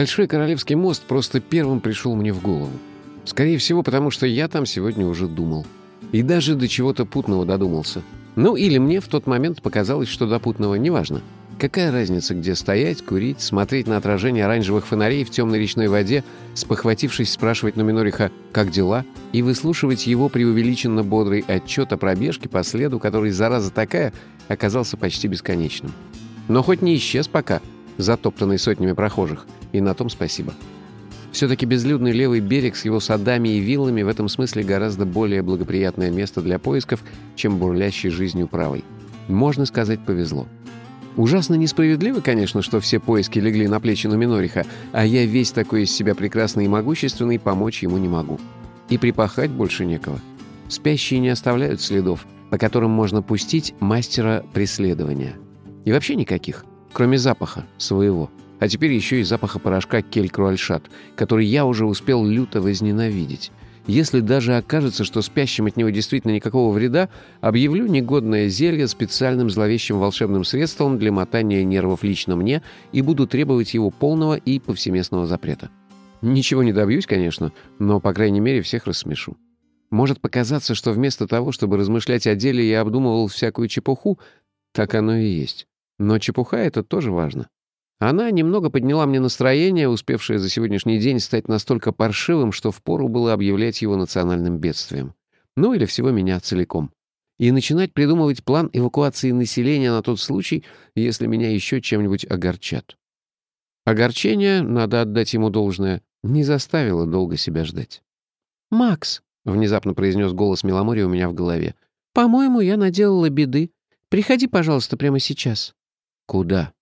Большой Королевский мост просто первым пришел мне в голову. Скорее всего, потому что я там сегодня уже думал. И даже до чего-то путного додумался. Ну, или мне в тот момент показалось, что до путного неважно. Какая разница, где стоять, курить, смотреть на отражение оранжевых фонарей в темной речной воде, спохватившись спрашивать Нуминориха «как дела?» и выслушивать его преувеличенно бодрый отчет о пробежке по следу, который, зараза такая, оказался почти бесконечным. Но хоть не исчез пока, затоптанный сотнями прохожих, и на том спасибо. Все-таки безлюдный левый берег с его садами и виллами в этом смысле гораздо более благоприятное место для поисков, чем бурлящий жизнью правой. Можно сказать, повезло. Ужасно несправедливо, конечно, что все поиски легли на плечи Нуминориха, а я весь такой из себя прекрасный и могущественный, помочь ему не могу. И припахать больше некого. Спящие не оставляют следов, по которым можно пустить мастера преследования. И вообще никаких, кроме запаха своего. А теперь еще и запаха порошка Кель-Круальшат, который я уже успел люто возненавидеть. Если даже окажется, что спящим от него действительно никакого вреда, объявлю негодное зелье специальным зловещим волшебным средством для мотания нервов лично мне и буду требовать его полного и повсеместного запрета. Ничего не добьюсь, конечно, но, по крайней мере, всех рассмешу. Может показаться, что вместо того, чтобы размышлять о деле, я обдумывал всякую чепуху, так оно и есть. Но чепуха — это тоже важно. Она немного подняла мне настроение, успевшее за сегодняшний день стать настолько паршивым, что впору было объявлять его национальным бедствием. Ну или всего меня целиком. И начинать придумывать план эвакуации населения на тот случай, если меня еще чем-нибудь огорчат. Огорчение, надо отдать ему должное, не заставило долго себя ждать. «Макс», — внезапно произнес голос Меломори у меня в голове, «по-моему, я наделала беды. Приходи, пожалуйста, прямо сейчас». «Куда?»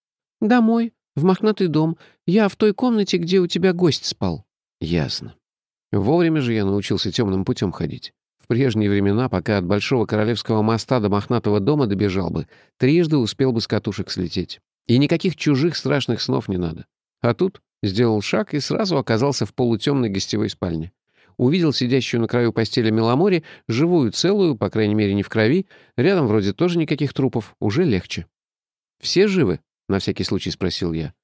«Домой. «В мохнатый дом. Я в той комнате, где у тебя гость спал». «Ясно. Вовремя же я научился темным путем ходить. В прежние времена, пока от Большого Королевского моста до мохнатого дома добежал бы, трижды успел бы с катушек слететь. И никаких чужих страшных снов не надо. А тут сделал шаг и сразу оказался в полутемной гостевой спальне. Увидел сидящую на краю постели Меломори, живую, целую, по крайней мере, не в крови, рядом вроде тоже никаких трупов, уже легче. «Все живы?» — на всякий случай спросил я.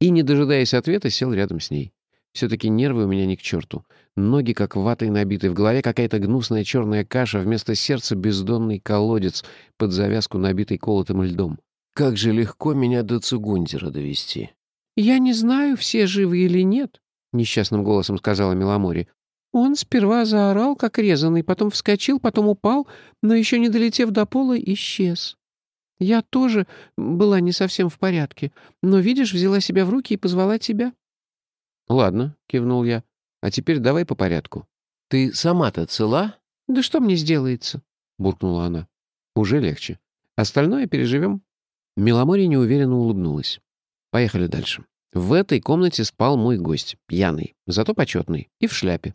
И, не дожидаясь ответа, сел рядом с ней. Все-таки нервы у меня ни к черту. Ноги как ватой набиты, в голове какая-то гнусная черная каша, вместо сердца бездонный колодец, под завязку набитый колотым льдом. Как же легко меня до Цугундера довести. «Я не знаю, все живы или нет», — несчастным голосом сказала Меломори. «Он сперва заорал, как резанный, потом вскочил, потом упал, но еще не долетев до пола, исчез. Я тоже была не совсем в порядке, но, видишь, взяла себя в руки и позвала тебя». «Ладно», — кивнул я. «А теперь давай по порядку. Ты сама-то цела?» «Да что мне сделается?» — буркнула она. «Уже легче. Остальное переживем». Меломорья неуверенно улыбнулась. «Поехали дальше. В этой комнате спал мой гость, пьяный, зато почетный, и в шляпе.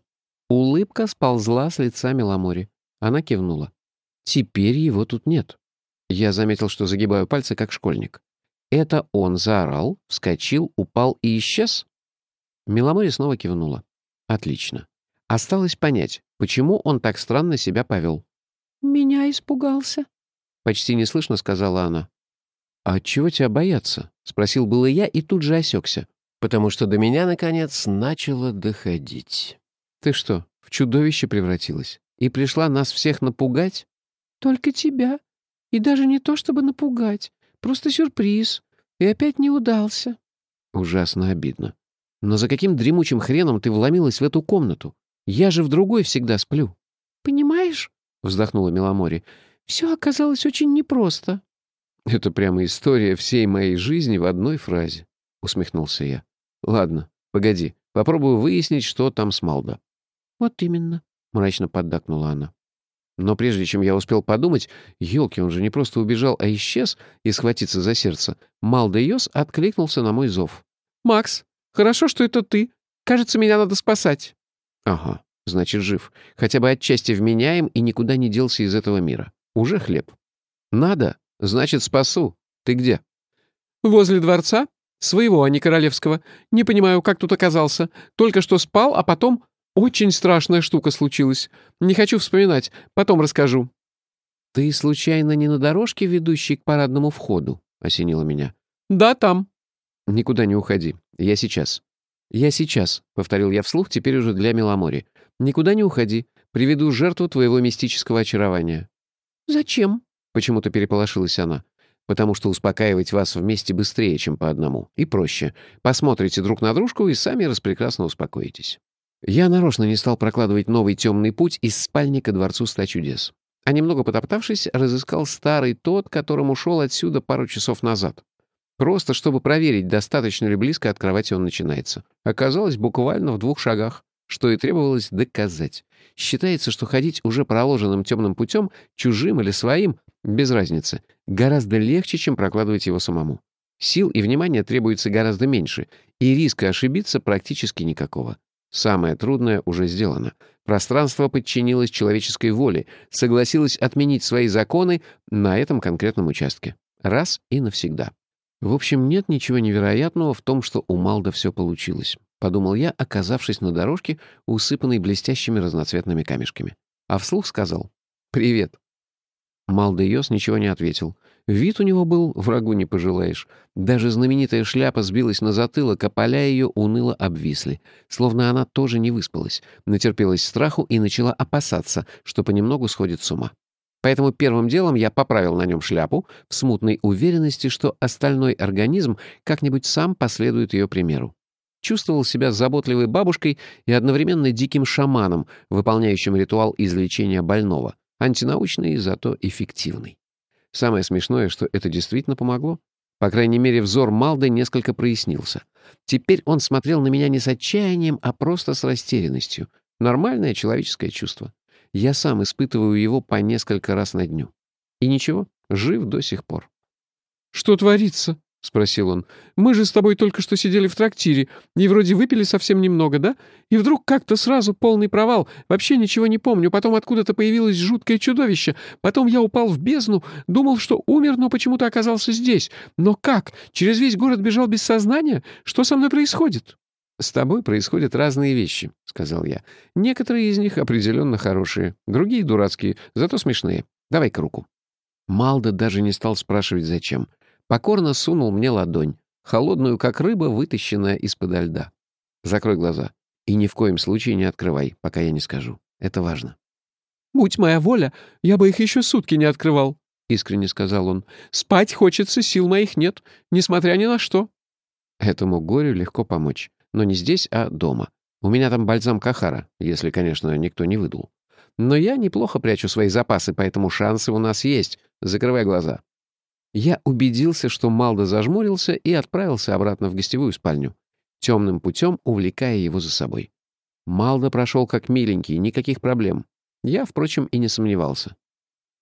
Улыбка сползла с лица Меломори. Она кивнула. Теперь его тут нет. Я заметил, что загибаю пальцы, как школьник. Это он заорал, вскочил, упал и исчез? Меломори снова кивнула. Отлично. Осталось понять, почему он так странно себя повел. «Меня испугался», — почти неслышно сказала она. «А чего тебя бояться?» — спросил было я и тут же осекся, потому что до меня, наконец, начало доходить. «Ты что, в чудовище превратилась? И пришла нас всех напугать?» «Только тебя», и даже не то, чтобы напугать. Просто сюрприз. И опять не удался. Ужасно обидно. Но за каким дремучим хреном ты вломилась в эту комнату? Я же в другой всегда сплю. Понимаешь? Вздохнула Меломори. Все оказалось очень непросто. Это прямо история всей моей жизни в одной фразе. Усмехнулся я. Ладно, погоди. Попробую выяснить, что там с Малдо. Вот именно. Мрачно поддакнула она. Но прежде чем я успел подумать, елки, он же не просто убежал, а исчез и схватиться за сердце, Малдейос откликнулся на мой зов. «Макс, хорошо, что это ты. Кажется, меня надо спасать». «Ага, значит, жив. Хотя бы отчасти вменяем и никуда не делся из этого мира. Уже хлеб». «Надо, значит, спасу. Ты где?» «Возле дворца. Своего, а не королевского. Не понимаю, как тут оказался. Только что спал, а потом очень страшная штука случилась. Не хочу вспоминать. Потом расскажу». «Ты, случайно, не на дорожке, ведущей к парадному входу?» — осенило меня. «Да, там». «Никуда не уходи. Я сейчас». «Я сейчас», — повторил я вслух, теперь уже для Меломори. «Никуда не уходи. Приведу жертву твоего мистического очарования». «Зачем?» — почему-то переполошилась она. «Потому что успокаивать вас вместе быстрее, чем по одному. И проще. Посмотрите друг на дружку и сами распрекрасно успокоитесь». Я нарочно не стал прокладывать новый темный путь из спальни ко дворцу ста чудес. А немного потоптавшись, разыскал старый тот, которым ушел отсюда пару часов назад. Просто чтобы проверить, достаточно ли близко от кровати он начинается. Оказалось, буквально в двух шагах, что и требовалось доказать. Считается, что ходить уже проложенным темным путем, чужим или своим, без разницы, гораздо легче, чем прокладывать его самому. Сил и внимания требуется гораздо меньше, и риска ошибиться практически никакого. Самое трудное уже сделано. Пространство подчинилось человеческой воле, согласилось отменить свои законы на этом конкретном участке. Раз и навсегда. В общем, нет ничего невероятного в том, что у Малда все получилось. Подумал я, оказавшись на дорожке, усыпанной блестящими разноцветными камешками. А вслух сказал «Привет». Малда Йос ничего не ответил. Вид у него был, врагу не пожелаешь. Даже знаменитая шляпа сбилась на затылок, а поля ее уныло обвисли. Словно она тоже не выспалась, натерпелась страху и начала опасаться, что понемногу сходит с ума. Поэтому первым делом я поправил на нем шляпу в смутной уверенности, что остальной организм как-нибудь сам последует ее примеру. Чувствовал себя заботливой бабушкой и одновременно диким шаманом, выполняющим ритуал излечения больного, антинаучный, зато эффективный. Самое смешное, что это действительно помогло. По крайней мере, взор Малды несколько прояснился. Теперь он смотрел на меня не с отчаянием, а просто с растерянностью. Нормальное человеческое чувство. Я сам испытываю его по несколько раз на дню. И ничего, жив до сих пор. «Что творится?» — спросил он. «Мы же с тобой только что сидели в трактире, и вроде выпили совсем немного, да? И вдруг как-то сразу полный провал, вообще ничего не помню, потом откуда-то появилось жуткое чудовище, потом я упал в бездну, думал, что умер, но почему-то оказался здесь. Но как? Через весь город бежал без сознания? Что со мной происходит?» «С тобой происходят разные вещи», — сказал я. «Некоторые из них определенно хорошие, другие дурацкие, зато смешные. Давай-ка руку». Малда даже не стал спрашивать, зачем. Покорно сунул мне ладонь, холодную, как рыба, вытащенная из-под льда. «Закрой глаза. И ни в коем случае не открывай, пока я не скажу. Это важно». «Будь моя воля, я бы их еще сутки не открывал», — искренне сказал он. «Спать хочется, сил моих нет, несмотря ни на что». Этому горю легко помочь. Но не здесь, а дома. У меня там бальзам Кахара, если, конечно, никто не выдул. Но я неплохо прячу свои запасы, поэтому шансы у нас есть. Закрывай глаза. Я убедился, что Малда зажмурился и отправился обратно в гостевую спальню, темным путем увлекая его за собой. Малда прошел как миленький, никаких проблем. Я, впрочем, и не сомневался.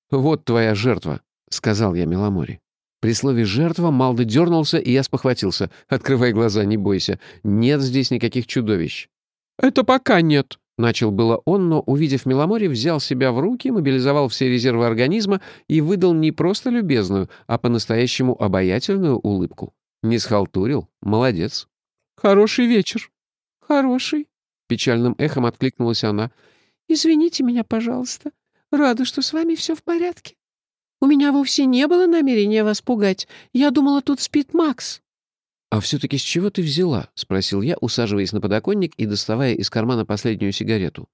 «Вот твоя жертва», — сказал я Меломоре. При слове «жертва» Малда дернулся, и я спохватился. «Открывай глаза, не бойся. Нет здесь никаких чудовищ». «Это пока нет», — начал было он, но, увидев Меломори, взял себя в руки, мобилизовал все резервы организма и выдал не просто любезную, а по-настоящему обаятельную улыбку. Не схалтурил. Молодец. «Хороший вечер». «Хороший», — печальным эхом откликнулась она. «Извините меня, пожалуйста. Рада, что с вами все в порядке». У меня вовсе не было намерения вас пугать. Я думала, тут спит Макс». «А все-таки с чего ты взяла?» — спросил я, усаживаясь на подоконник и доставая из кармана последнюю сигарету.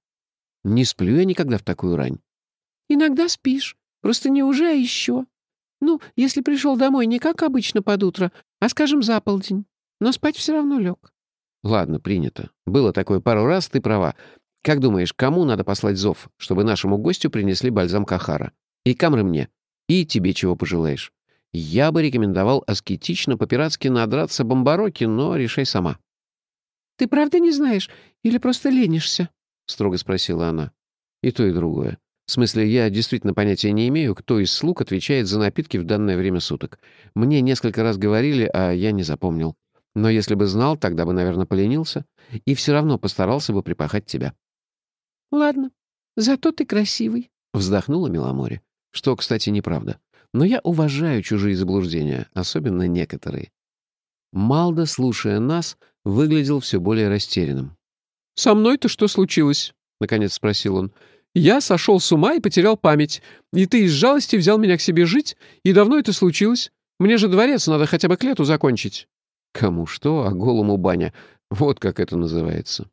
«Не сплю я никогда в такую рань». «Иногда спишь. Просто не уже, а еще. Ну, если пришел домой не как обычно под утро, а, скажем, за полдень. Но спать все равно лег». «Ладно, принято. Было такое пару раз, ты права. Как думаешь, кому надо послать зов, чтобы нашему гостю принесли бальзам Кахара? И камры мне. И тебе чего пожелаешь. Я бы рекомендовал аскетично по-пиратски надраться бомбароки, но решай сама». «Ты правда не знаешь или просто ленишься?» — строго спросила она. «И то, и другое. В смысле, я действительно понятия не имею, кто из слуг отвечает за напитки в данное время суток. Мне несколько раз говорили, а я не запомнил. Но если бы знал, тогда бы, наверное, поленился. И все равно постарался бы припахать тебя». «Ладно, зато ты красивый», — вздохнула Миломоре. Что, кстати, неправда. Но я уважаю чужие заблуждения, особенно некоторые. Малда, слушая нас, выглядел все более растерянным. «Со мной-то что случилось?» — наконец спросил он. «Я сошел с ума и потерял память. И ты из жалости взял меня к себе жить? И давно это случилось? Мне же дворец надо хотя бы к лету закончить». «Кому что, а голому баня. Вот как это называется.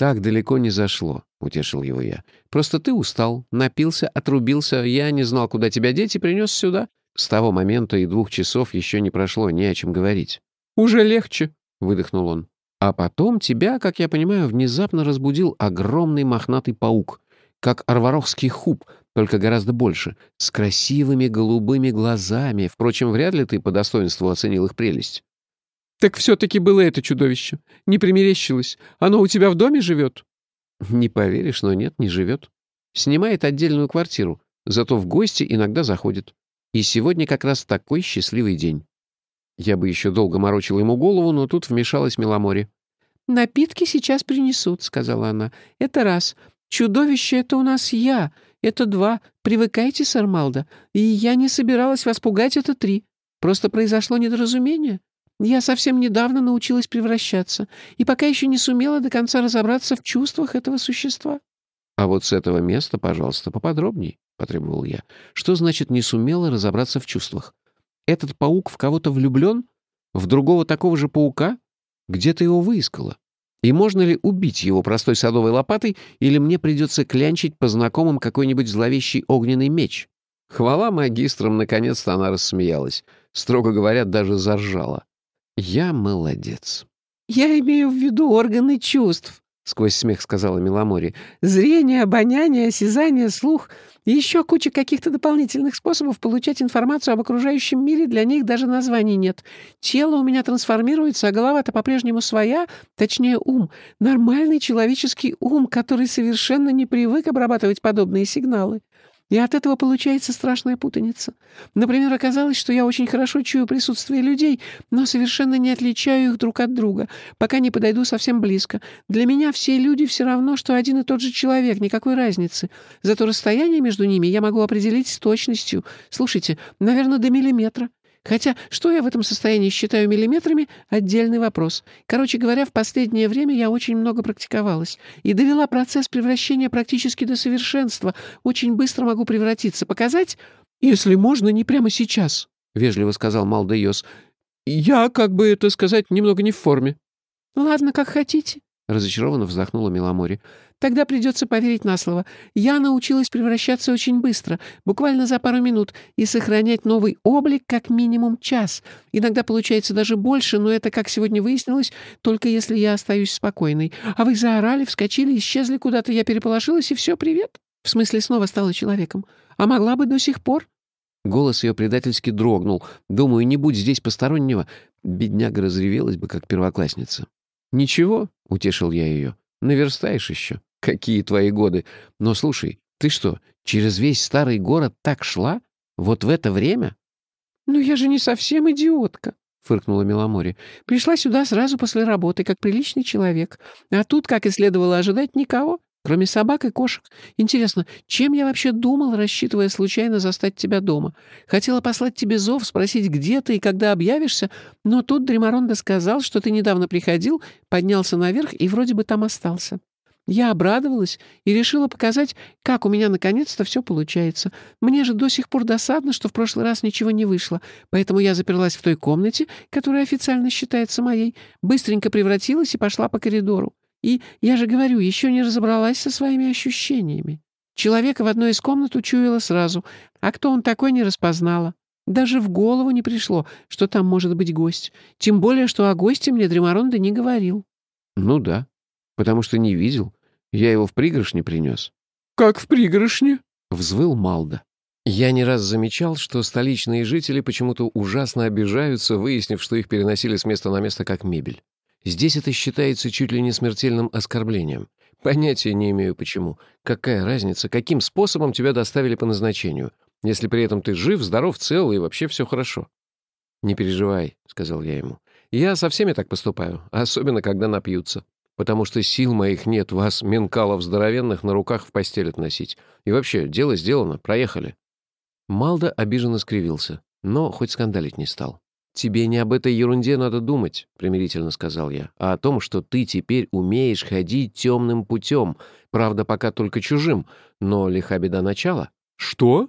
«Так далеко не зашло», — утешил его я. «Просто ты устал, напился, отрубился, я не знал, куда тебя деть, и принес сюда. С того момента и двух часов еще не прошло, не о чем говорить». «Уже легче», — выдохнул он. «А потом тебя, как я понимаю, внезапно разбудил огромный мохнатый паук, как арварохский хуб, только гораздо больше, с красивыми голубыми глазами. Впрочем, вряд ли ты по достоинству оценил их прелесть». «Так все-таки было это чудовище. Не примерещилось. Оно у тебя в доме живет?» «Не поверишь, но нет, не живет. Снимает отдельную квартиру, зато в гости иногда заходит. И сегодня как раз такой счастливый день». Я бы еще долго морочил ему голову, но тут вмешалась Меломори. «Напитки сейчас принесут», — сказала она. «Это раз. Чудовище — это у нас я. Это два. Привыкайте, Сармалда. И я не собиралась вас пугать, это три. Просто произошло недоразумение. Я совсем недавно научилась превращаться, и пока еще не сумела до конца разобраться в чувствах этого существа». «А вот с этого места, пожалуйста, поподробней», — потребовал я. «Что значит не сумела разобраться в чувствах? Этот паук в кого-то влюблен? В другого такого же паука? Где ты его выискала? И можно ли убить его простой садовой лопатой, или мне придется клянчить по знакомым какой-нибудь зловещий огненный меч?» Хвала магистрам, наконец-то она рассмеялась. Строго говоря, даже заржала. Я молодец. «Я имею в виду органы чувств», — сквозь смех сказала Миломори. «Зрение, обоняние, осязание, слух и еще куча каких-то дополнительных способов получать информацию об окружающем мире, для них даже названий нет. Тело у меня трансформируется, а голова-то по-прежнему своя, точнее ум. Нормальный человеческий ум, который совершенно не привык обрабатывать подобные сигналы. И от этого получается страшная путаница. Например, оказалось, что я очень хорошо чую присутствие людей, но совершенно не отличаю их друг от друга, пока не подойду совсем близко. Для меня все люди все равно, что один и тот же человек, никакой разницы. Зато расстояние между ними я могу определить с точностью. Слушайте, наверное, до миллиметра. Хотя, что я в этом состоянии считаю миллиметрами — отдельный вопрос. Короче говоря, в последнее время я очень много практиковалась и довела процесс превращения практически до совершенства. Очень быстро могу превратиться. Показать? «Если можно, не прямо сейчас», — вежливо сказал Малдейос. «Я, как бы это сказать, немного не в форме». «Ладно, как хотите», — разочарованно вздохнула Меломори. Тогда придется поверить на слово. Я научилась превращаться очень быстро, буквально за пару минут, и сохранять новый облик как минимум час. Иногда получается даже больше, но это, как сегодня выяснилось, только если я остаюсь спокойной. А вы заорали, вскочили, исчезли куда-то, я переполошилась, и все, привет. В смысле, снова стала человеком. А могла бы до сих пор. Голос ее предательски дрогнул. Думаю, не будь здесь постороннего, бедняга разревелась бы, как первоклассница. «Ничего», — утешил я ее, — «наверстаешь еще». Какие твои годы? Но слушай, ты что, через весь старый город так шла? Вот в это время? Ну я же не совсем идиотка, фыркнула Меломори. Пришла сюда сразу после работы, как приличный человек. А тут, как и следовало ожидать, никого, кроме собак и кошек. Интересно, чем я вообще думал, рассчитывая случайно застать тебя дома? Хотела послать тебе зов, спросить, где ты и когда объявишься, но тут Дремаронда сказал, что ты недавно приходил, поднялся наверх и вроде бы там остался. Я обрадовалась и решила показать, как у меня наконец-то все получается. Мне же до сих пор досадно, что в прошлый раз ничего не вышло, поэтому я заперлась в той комнате, которая официально считается моей, быстренько превратилась и пошла по коридору. И, я же говорю, еще не разобралась со своими ощущениями. Человека в одной из комнат учуяла сразу, а кто он такой, не распознала. Даже в голову не пришло, что там может быть гость. Тем более, что о госте мне Дремаронда не говорил. Ну да, потому что не видел. Я его в пригоршне принес. «Как в пригоршне?» — взвыл Малда. Я не раз замечал, что столичные жители почему-то ужасно обижаются, выяснив, что их переносили с места на место как мебель. Здесь это считается чуть ли не смертельным оскорблением. Понятия не имею почему. Какая разница, каким способом тебя доставили по назначению, если при этом ты жив, здоров, цел и вообще все хорошо. «Не переживай», — сказал я ему. «Я со всеми так поступаю, особенно когда напьются потому что сил моих нет вас, менкалов здоровенных, на руках в постель относить. И вообще, дело сделано, проехали». Малда обиженно скривился, но хоть скандалить не стал. «Тебе не об этой ерунде надо думать», — примирительно сказал я, «а о том, что ты теперь умеешь ходить темным путем, правда, пока только чужим, но лиха беда начала». «Что?»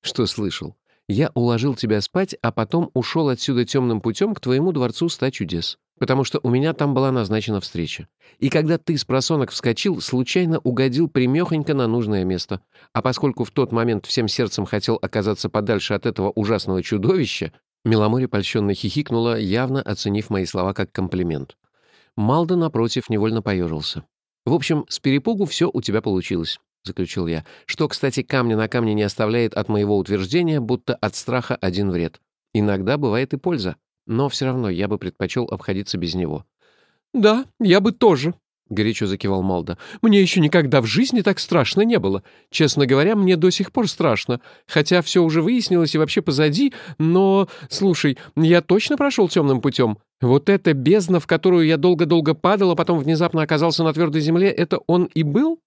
«Что слышал? Я уложил тебя спать, а потом ушел отсюда темным путем к твоему дворцу ста чудес. потому что у меня там была назначена встреча. И когда ты с просонок вскочил, случайно угодил примехонько на нужное место. А поскольку в тот момент всем сердцем хотел оказаться подальше от этого ужасного чудовища, Меломори польщенно хихикнула, явно оценив мои слова как комплимент. Малда, напротив, невольно поежился. «В общем, с перепугу все у тебя получилось», — заключил я, что, кстати, камня на камне не оставляет от моего утверждения, будто от страха один вред. Иногда бывает и польза, но все равно я бы предпочел обходиться без него. «Да, я бы тоже», — горячо закивал Малда. «Мне еще никогда в жизни так страшно не было. Честно говоря, мне до сих пор страшно. Хотя все уже выяснилось и вообще позади, но... Слушай, я точно прошел темным путем. Вот эта бездна, в которую я долго-долго падал, а потом внезапно оказался на твердой земле, это он и был?»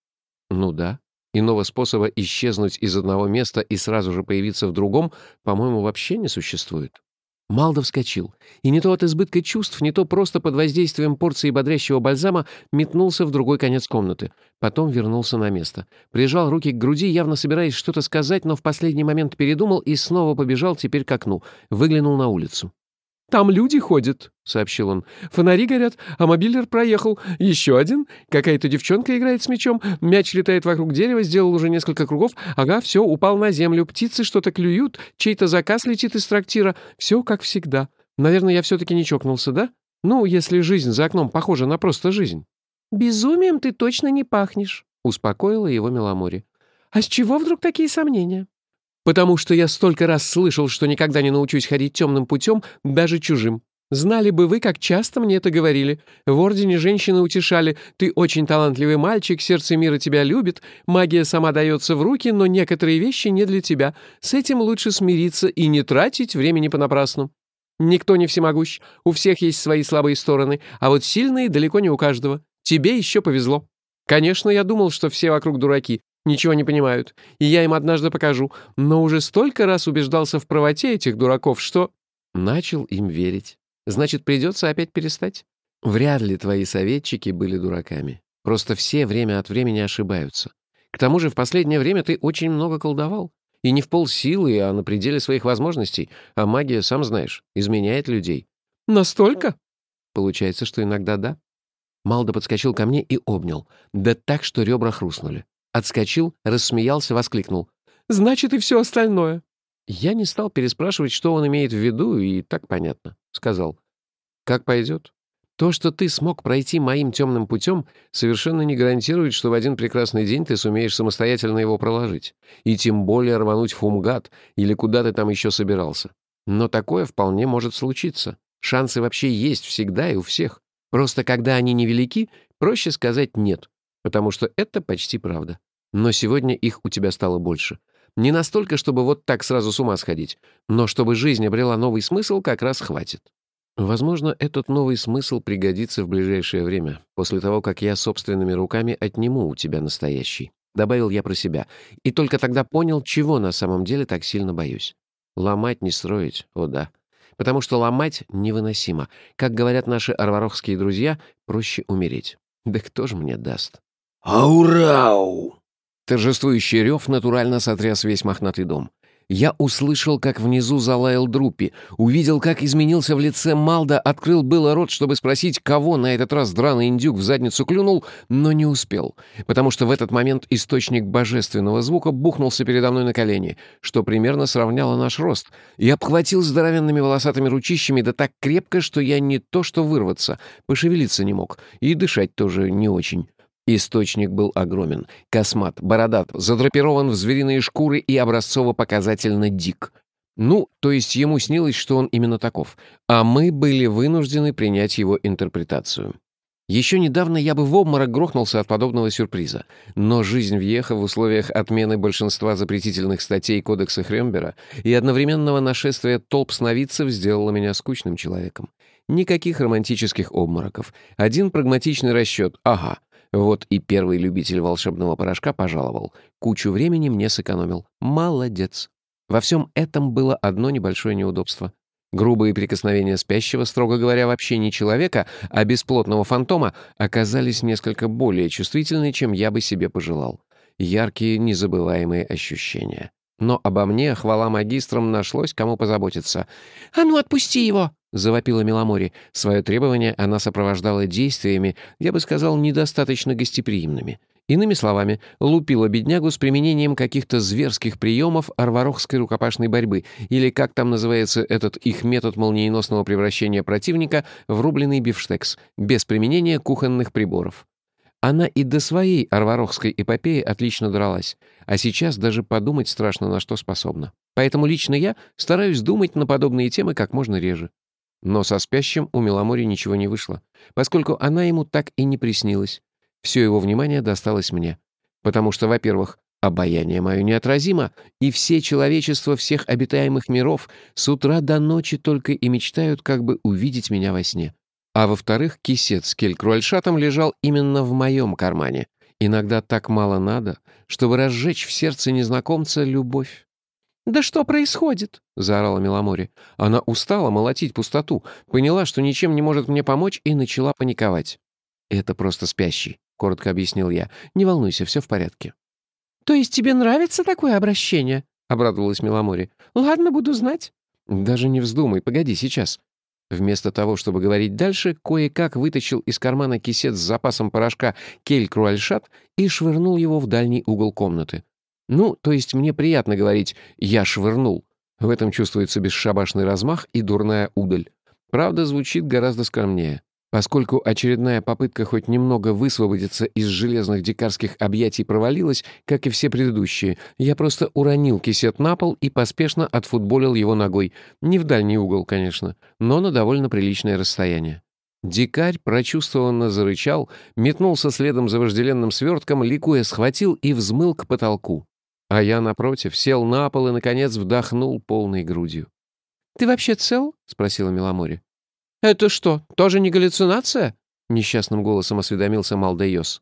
«Ну да. Иного способа исчезнуть из одного места и сразу же появиться в другом, по-моему, вообще не существует». Малда вскочил, и не то от избытка чувств, не то просто под воздействием порции бодрящего бальзама метнулся в другой конец комнаты. Потом вернулся на место. Прижал руки к груди, явно собираясь что-то сказать, но в последний момент передумал и снова побежал теперь к окну. Выглянул на улицу. «Там люди ходят», — сообщил он. «Фонари горят, а мобилер проехал. Еще один. Какая-то девчонка играет с мячом. Мяч летает вокруг дерева, сделал уже несколько кругов. Ага, все, упал на землю. Птицы что-то клюют, чей-то заказ летит из трактира. Все как всегда. Наверное, я все-таки не чокнулся, да? Ну, если жизнь за окном похожа на просто жизнь». «Безумием ты точно не пахнешь», — успокоила его Меломори. «А с чего вдруг такие сомнения?» Потому что я столько раз слышал, что никогда не научусь ходить темным путем, даже чужим. Знали бы вы, как часто мне это говорили. В Ордене женщины утешали. Ты очень талантливый мальчик, сердце мира тебя любит, магия сама дается в руки, но некоторые вещи не для тебя. С этим лучше смириться и не тратить времени понапрасну. Никто не всемогущ, у всех есть свои слабые стороны, а вот сильные далеко не у каждого. Тебе еще повезло. Конечно, я думал, что все вокруг дураки, ничего не понимают, и я им однажды покажу, но уже столько раз убеждался в правоте этих дураков, что...» Начал им верить. «Значит, придется опять перестать?» «Вряд ли твои советчики были дураками. Просто все время от времени ошибаются. К тому же в последнее время ты очень много колдовал. И не в полсилы, а на пределе своих возможностей. А магия, сам знаешь, изменяет людей». «Настолько?» «Получается, что иногда да». Малдо подскочил ко мне и обнял. Да так, что ребра хрустнули. Отскочил, рассмеялся, воскликнул. «Значит, и все остальное». Я не стал переспрашивать, что он имеет в виду, и так понятно. Сказал. «Как пойдет. То, что ты смог пройти моим темным путем, совершенно не гарантирует, что в один прекрасный день ты сумеешь самостоятельно его проложить. И тем более рвануть в Хумгат или куда ты там еще собирался. Но такое вполне может случиться. Шансы вообще есть всегда и у всех. Просто когда они невелики, проще сказать «нет», потому что это почти правда. Но сегодня их у тебя стало больше. Не настолько, чтобы вот так сразу с ума сходить, но чтобы жизнь обрела новый смысл, как раз хватит. Возможно, этот новый смысл пригодится в ближайшее время, после того, как я собственными руками отниму у тебя настоящий. Добавил я про себя. И только тогда понял, чего на самом деле так сильно боюсь. Ломать не строить, о да. Потому что ломать невыносимо. Как говорят наши арварохские друзья, проще умереть. Да кто же мне даст? «Аурау!» Торжествующий рев натурально сотряс весь мохнатый дом. Я услышал, как внизу залаял Друппи, увидел, как изменился в лице Малда, открыл было рот, чтобы спросить, кого на этот раз драный индюк в задницу клюнул, но не успел, потому что в этот момент источник божественного звука бухнулся передо мной на колени, что примерно сравняло наш рост, и обхватил здоровенными волосатыми ручищами да так крепко, что я не то что вырваться, пошевелиться не мог, и дышать тоже не очень. Источник был огромен, космат, бородат, задрапирован в звериные шкуры и образцово-показательно дик. Ну, то есть ему снилось, что он именно таков, а мы были вынуждены принять его интерпретацию. Еще недавно я бы в обморок грохнулся от подобного сюрприза, но жизнь въеха в условиях отмены большинства запретительных статей Кодекса Хрембера и одновременного нашествия толп сновидцев сделала меня скучным человеком. Никаких романтических обмороков. Один прагматичный расчет. Ага, вот и первый любитель волшебного порошка пожаловал. Кучу времени мне сэкономил. Молодец. Во всем этом было одно небольшое неудобство. Грубые прикосновения спящего, строго говоря, вообще не человека, а бесплотного фантома, оказались несколько более чувствительны, чем я бы себе пожелал. Яркие, незабываемые ощущения. Но обо мне, хвала магистрам, нашлось кому позаботиться. «А ну, отпусти его!» — завопила Меломори. Свое требование она сопровождала действиями, я бы сказал, недостаточно гостеприимными. Иными словами, лупила беднягу с применением каких-то зверских приемов арварохской рукопашной борьбы, или как там называется этот их метод молниеносного превращения противника в рубленый бифштекс, без применения кухонных приборов. Она и до своей арварохской эпопеи отлично дралась, а сейчас даже подумать страшно, на что способна. Поэтому лично я стараюсь думать на подобные темы как можно реже. Но со спящим у Меломори ничего не вышло, поскольку она ему так и не приснилась. Все его внимание досталось мне. Потому что, во-первых, обаяние мое неотразимо, и все человечество всех обитаемых миров с утра до ночи только и мечтают как бы увидеть меня во сне. А во-вторых, кисет с келькруальшатом лежал именно в моем кармане. Иногда так мало надо, чтобы разжечь в сердце незнакомца любовь. «Да что происходит?» — заорала Меломори. Она устала молотить пустоту, поняла, что ничем не может мне помочь, и начала паниковать. «Это просто спящий», — коротко объяснил я. «Не волнуйся, все в порядке». «То есть тебе нравится такое обращение?» — обрадовалась Меломори. «Ладно, буду знать». «Даже не вздумай, погоди, сейчас». Вместо того, чтобы говорить дальше, кое-как вытащил из кармана кисет с запасом порошка кель-круальшат и швырнул его в дальний угол комнаты. Ну, то есть мне приятно говорить «я швырнул». В этом чувствуется бесшабашный размах и дурная удаль. Правда, звучит гораздо скромнее. Поскольку очередная попытка хоть немного высвободиться из железных дикарских объятий провалилась, как и все предыдущие, я просто уронил кисет на пол и поспешно отфутболил его ногой. Не в дальний угол, конечно, но на довольно приличное расстояние. Дикарь прочувствованно зарычал, метнулся следом за вожделенным свертком, ликуя схватил и взмыл к потолку. А я, напротив, сел на пол и, наконец, вдохнул полной грудью. «Ты вообще цел?» — спросила Меломори. «Это что, тоже не галлюцинация?» — несчастным голосом осведомился Малдейос.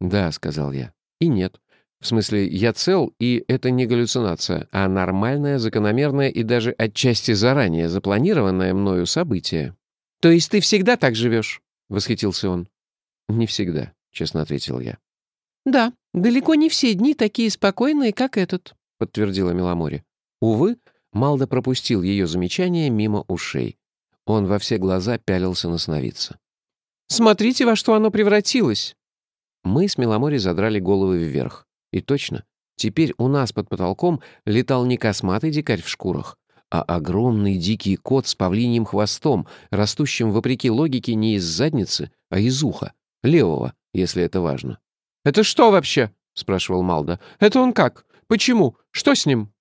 «Да», — сказал я. «И нет. В смысле, я цел, и это не галлюцинация, а нормальное, закономерное и даже отчасти заранее запланированное мною событие». «То есть ты всегда так живешь?» — восхитился он. «Не всегда», — честно ответил я. «Да, далеко не все дни такие спокойные, как этот», — подтвердила Меломори. Увы, Малда пропустил ее замечание мимо ушей. Он во все глаза пялился на сновидца. «Смотрите, во что оно превратилось!» Мы с Меломори задрали головы вверх. И точно, теперь у нас под потолком летал не косматый дикарь в шкурах, а огромный дикий кот с павлиньим хвостом, растущим вопреки логике не из задницы, а из уха, левого, если это важно. «Это что вообще?» — спрашивал Малда. «Это он как? Почему? Что с ним?»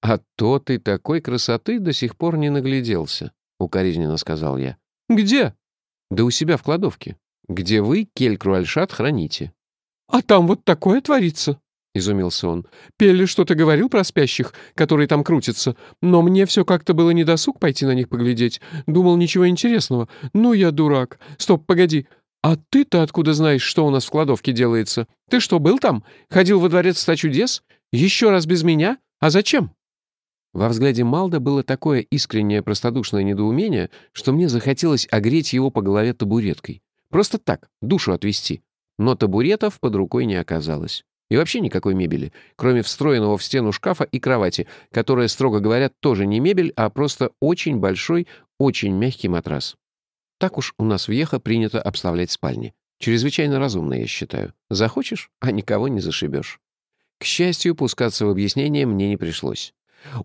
«А то ты такой красоты до сих пор не нагляделся», — укоризненно сказал я. «Где?» «Да у себя в кладовке, где вы кель-круальшат храните». «А там вот такое творится?» — изумился он. «Пелли что-то говорил про спящих, которые там крутятся, но мне все как-то было недосуг пойти на них поглядеть. Думал, ничего интересного. Ну, я дурак. Стоп, погоди. «А ты-то откуда знаешь, что у нас в кладовке делается? Ты что, был там? Ходил во дворец ста чудес? Еще раз без меня? А зачем?» Во взгляде Малда было такое искреннее простодушное недоумение, что мне захотелось огреть его по голове табуреткой. Просто так, душу отвести. Но табуретов под рукой не оказалось. И вообще никакой мебели, кроме встроенного в стену шкафа и кровати, которая, строго говоря, тоже не мебель, а просто очень большой, очень мягкий матрас. Так уж у нас в Ехо принято обставлять спальни. Чрезвычайно разумно, я считаю. Захочешь, а никого не зашибешь. К счастью, пускаться в объяснение мне не пришлось.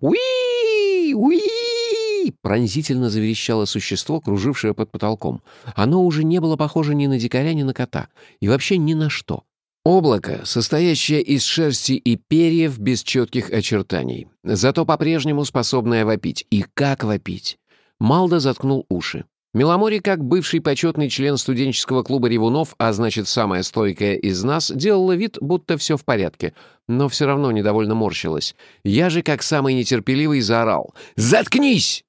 «Уи! Уи!» пронзительно заверещало существо, кружившее под потолком. Оно уже не было похоже ни на дикаря, ни на кота. И вообще ни на что. Облако, состоящее из шерсти и перьев без четких очертаний. Зато по-прежнему способное вопить. И как вопить? Малда заткнул уши. Меломори, как бывший почетный член студенческого клуба ревунов, а значит, самая стойкая из нас, делала вид, будто все в порядке, но все равно недовольно морщилась. Я же, как самый нетерпеливый, заорал «Заткнись!»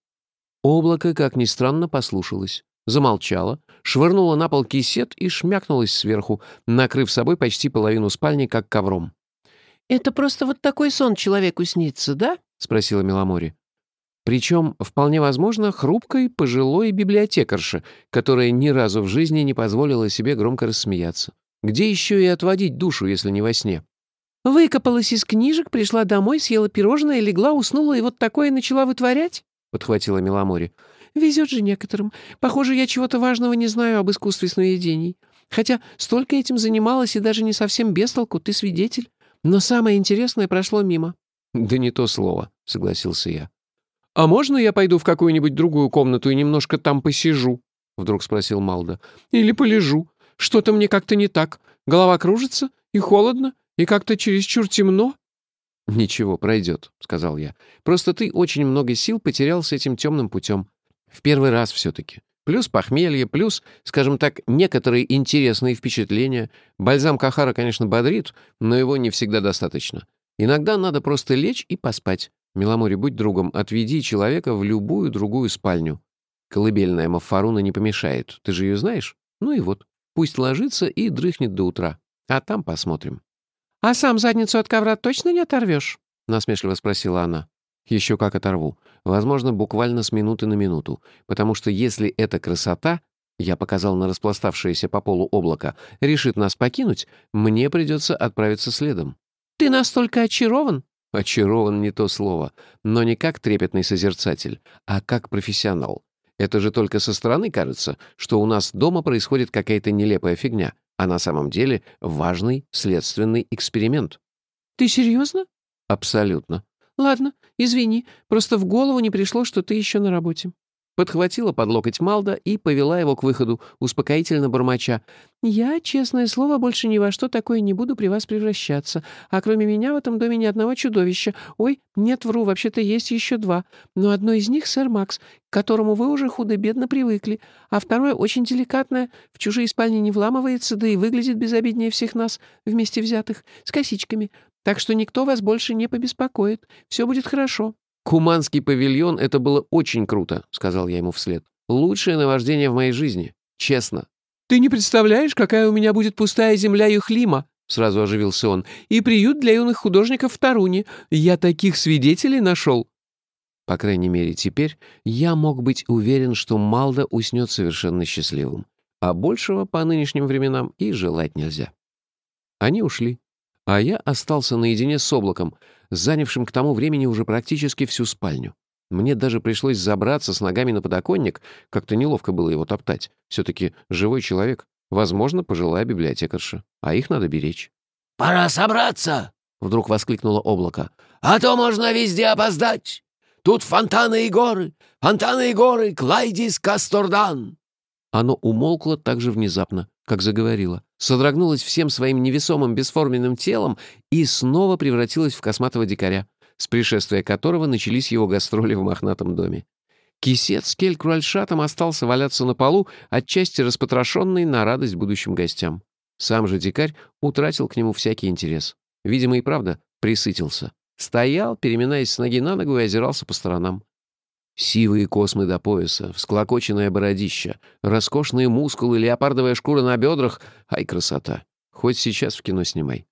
Облако, как ни странно, послушалось. Замолчало, швырнуло на пол кисет и шмякнулось сверху, накрыв собой почти половину спальни, как ковром. «Это просто вот такой сон человеку снится, да?» — спросила Меломори. Причем, вполне возможно, хрупкой пожилой библиотекарше, которая ни разу в жизни не позволила себе громко рассмеяться. Где еще и отводить душу, если не во сне? «Выкопалась из книжек, пришла домой, съела пирожное, легла, уснула и вот такое начала вытворять?» — подхватила Меломори. Везет же некоторым. Похоже, я чего-то важного не знаю об искусстве сновидений. Хотя столько этим занималась и даже не совсем без толку, ты свидетель. Но самое интересное прошло мимо». «Да не то слово», — согласился я. «А можно я пойду в какую-нибудь другую комнату и немножко там посижу?» — вдруг спросил Малда. «Или полежу. Что-то мне как-то не так. Голова кружится, и холодно, и как-то чересчур темно». «Ничего, пройдет», — сказал я. «Просто ты очень много сил потерял с этим темным путем. В первый раз все-таки. Плюс похмелье, плюс, скажем так, некоторые интересные впечатления. Бальзам Кахара, конечно, бодрит, но его не всегда достаточно. Иногда надо просто лечь и поспать. Меломори, будь другом, отведи человека в любую другую спальню. Колыбельная Мафаруна не помешает. Ты же ее знаешь? Ну и вот. Пусть ложится и дрыхнет до утра. А там посмотрим. «А сам задницу от ковра точно не оторвешь?» — насмешливо спросила она. «Еще как оторву. Возможно, буквально с минуты на минуту. Потому что если эта красота, я показал на распластавшееся по полу облако, решит нас покинуть, мне придется отправиться следом». «Ты настолько очарован?» «Очарован не то слово, но не как трепетный созерцатель, а как профессионал. Это же только со стороны кажется, что у нас дома происходит какая-то нелепая фигня, а на самом деле важный следственный эксперимент. «Ты серьезно?» «Абсолютно». «Ладно, извини, просто в голову не пришло, что ты еще на работе» подхватила под локоть Малда и повела его к выходу, успокоительно бормоча. «Я, честное слово, больше ни во что такое не буду при вас превращаться. А кроме меня в этом доме ни одного чудовища. Ой, нет, вру, вообще-то есть еще два. Но одно из них — сэр Макс, к которому вы уже худо-бедно привыкли. А второе очень деликатное, в чужие спальни не вламывается, да и выглядит безобиднее всех нас, вместе взятых, с косичками. Так что никто вас больше не побеспокоит. Все будет хорошо». «Куманский павильон — это было очень круто», — сказал я ему вслед. «Лучшее наваждение в моей жизни. Честно». «Ты не представляешь, какая у меня будет пустая земля Юхлима?» — сразу оживился он. «И приют для юных художников в Таруне. Я таких свидетелей нашел». По крайней мере, теперь я мог быть уверен, что Малда уснет совершенно счастливым. А большего по нынешним временам и желать нельзя. Они ушли. А я остался наедине с облаком, занявшим к тому времени уже практически всю спальню. Мне даже пришлось забраться с ногами на подоконник, как-то неловко было его топтать. Все-таки живой человек, возможно, пожилая библиотекарша, а их надо беречь. «Пора собраться!» — вдруг воскликнуло облако. «А то можно везде опоздать! Тут фонтаны и горы, фонтаны и горы, Клайдис Кастордан!» Оно умолкло так же внезапно, как заговорило, содрогнулось всем своим невесомым бесформенным телом и снова превратилось в косматого дикаря, с пришествия которого начались его гастроли в мохнатом доме. Кисет с келькруальшатом остался валяться на полу, отчасти распотрошенный на радость будущим гостям. Сам же дикарь утратил к нему всякий интерес. Видимо, и правда присытился. Стоял, переминаясь с ноги на ногу и озирался по сторонам. Сивые космы до пояса, всклокоченное бородище, роскошные мускулы, леопардовая шкура на бедрах. Ай, красота! Хоть сейчас в кино снимай.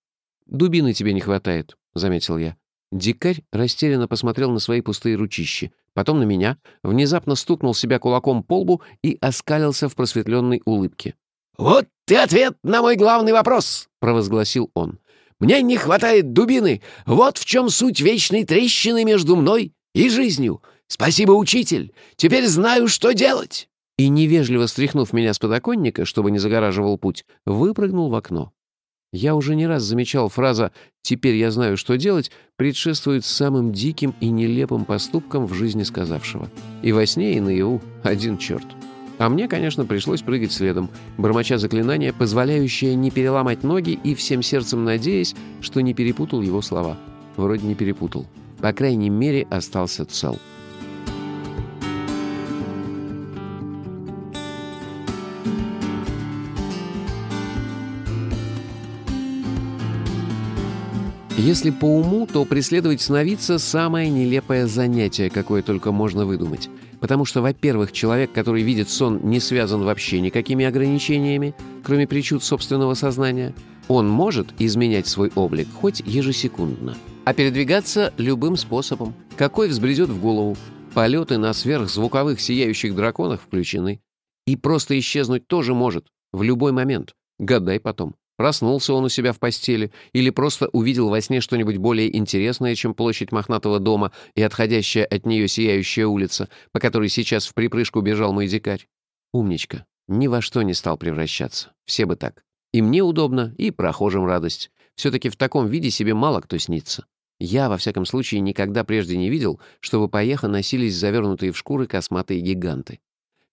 «Дубины тебе не хватает», — заметил я. Дикарь растерянно посмотрел на свои пустые ручищи, потом на меня, внезапно стукнул себя кулаком по лбу и оскалился в просветленной улыбке. «Вот ты ответ на мой главный вопрос!» — провозгласил он. «Мне не хватает дубины. Вот в чем суть вечной трещины между мной и жизнью. «Спасибо, учитель! Теперь знаю, что делать!» И, невежливо стряхнув меня с подоконника, чтобы не загораживал путь, выпрыгнул в окно. Я уже не раз замечал фраза «теперь я знаю, что делать» предшествует самым диким и нелепым поступкам в жизни сказавшего. И во сне, и наяву один черт. А мне, конечно, пришлось прыгать следом, бормоча заклинание, позволяющее не переломать ноги и всем сердцем надеясь, что не перепутал его слова. Вроде не перепутал. По крайней мере, остался цел. Если по уму, то преследовать сновидца – самое нелепое занятие, какое только можно выдумать. Потому что, во-первых, человек, который видит сон, не связан вообще никакими ограничениями, кроме причуд собственного сознания. Он может изменять свой облик хоть ежесекундно, а передвигаться любым способом, какой взбредет в голову. Полеты на сверхзвуковых сияющих драконах включены. И просто исчезнуть тоже может, в любой момент. Гадай потом. Проснулся он у себя в постели или просто увидел во сне что-нибудь более интересное, чем площадь мохнатого дома и отходящая от нее сияющая улица, по которой сейчас в припрыжку бежал мой дикарь. Умничка. Ни во что не стал превращаться. Все бы так. И мне удобно, и прохожим радость. Все-таки в таком виде себе мало кто снится. Я, во всяком случае, никогда прежде не видел, чтобы по носились завернутые в шкуры косматые гиганты.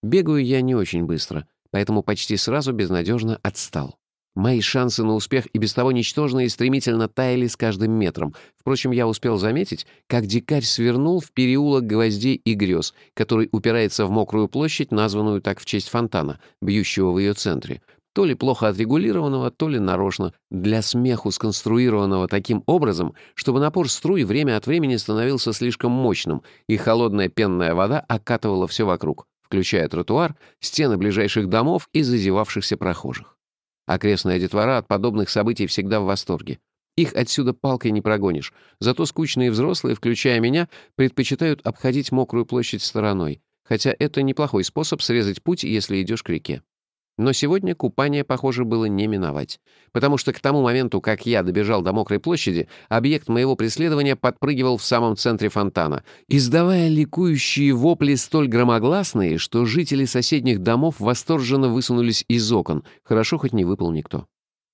Бегаю я не очень быстро, поэтому почти сразу безнадежно отстал. Мои шансы на успех и без того ничтожные стремительно таяли с каждым метром. Впрочем, я успел заметить, как дикарь свернул в переулок гвоздей и грез, который упирается в мокрую площадь, названную так в честь фонтана, бьющего в ее центре. То ли плохо отрегулированного, то ли нарочно, для смеху сконструированного таким образом, чтобы напор струй время от времени становился слишком мощным, и холодная пенная вода окатывала все вокруг, включая тротуар, стены ближайших домов и зазевавшихся прохожих. Окрестная детвора от подобных событий всегда в восторге. Их отсюда палкой не прогонишь. Зато скучные взрослые, включая меня, предпочитают обходить мокрую площадь стороной. Хотя это неплохой способ срезать путь, если идешь к реке. Но сегодня купание, похоже, было не миновать. Потому что к тому моменту, как я добежал до мокрой площади, объект моего преследования подпрыгивал в самом центре фонтана, издавая ликующие вопли столь громогласные, что жители соседних домов восторженно высунулись из окон. Хорошо, хоть не выпал никто.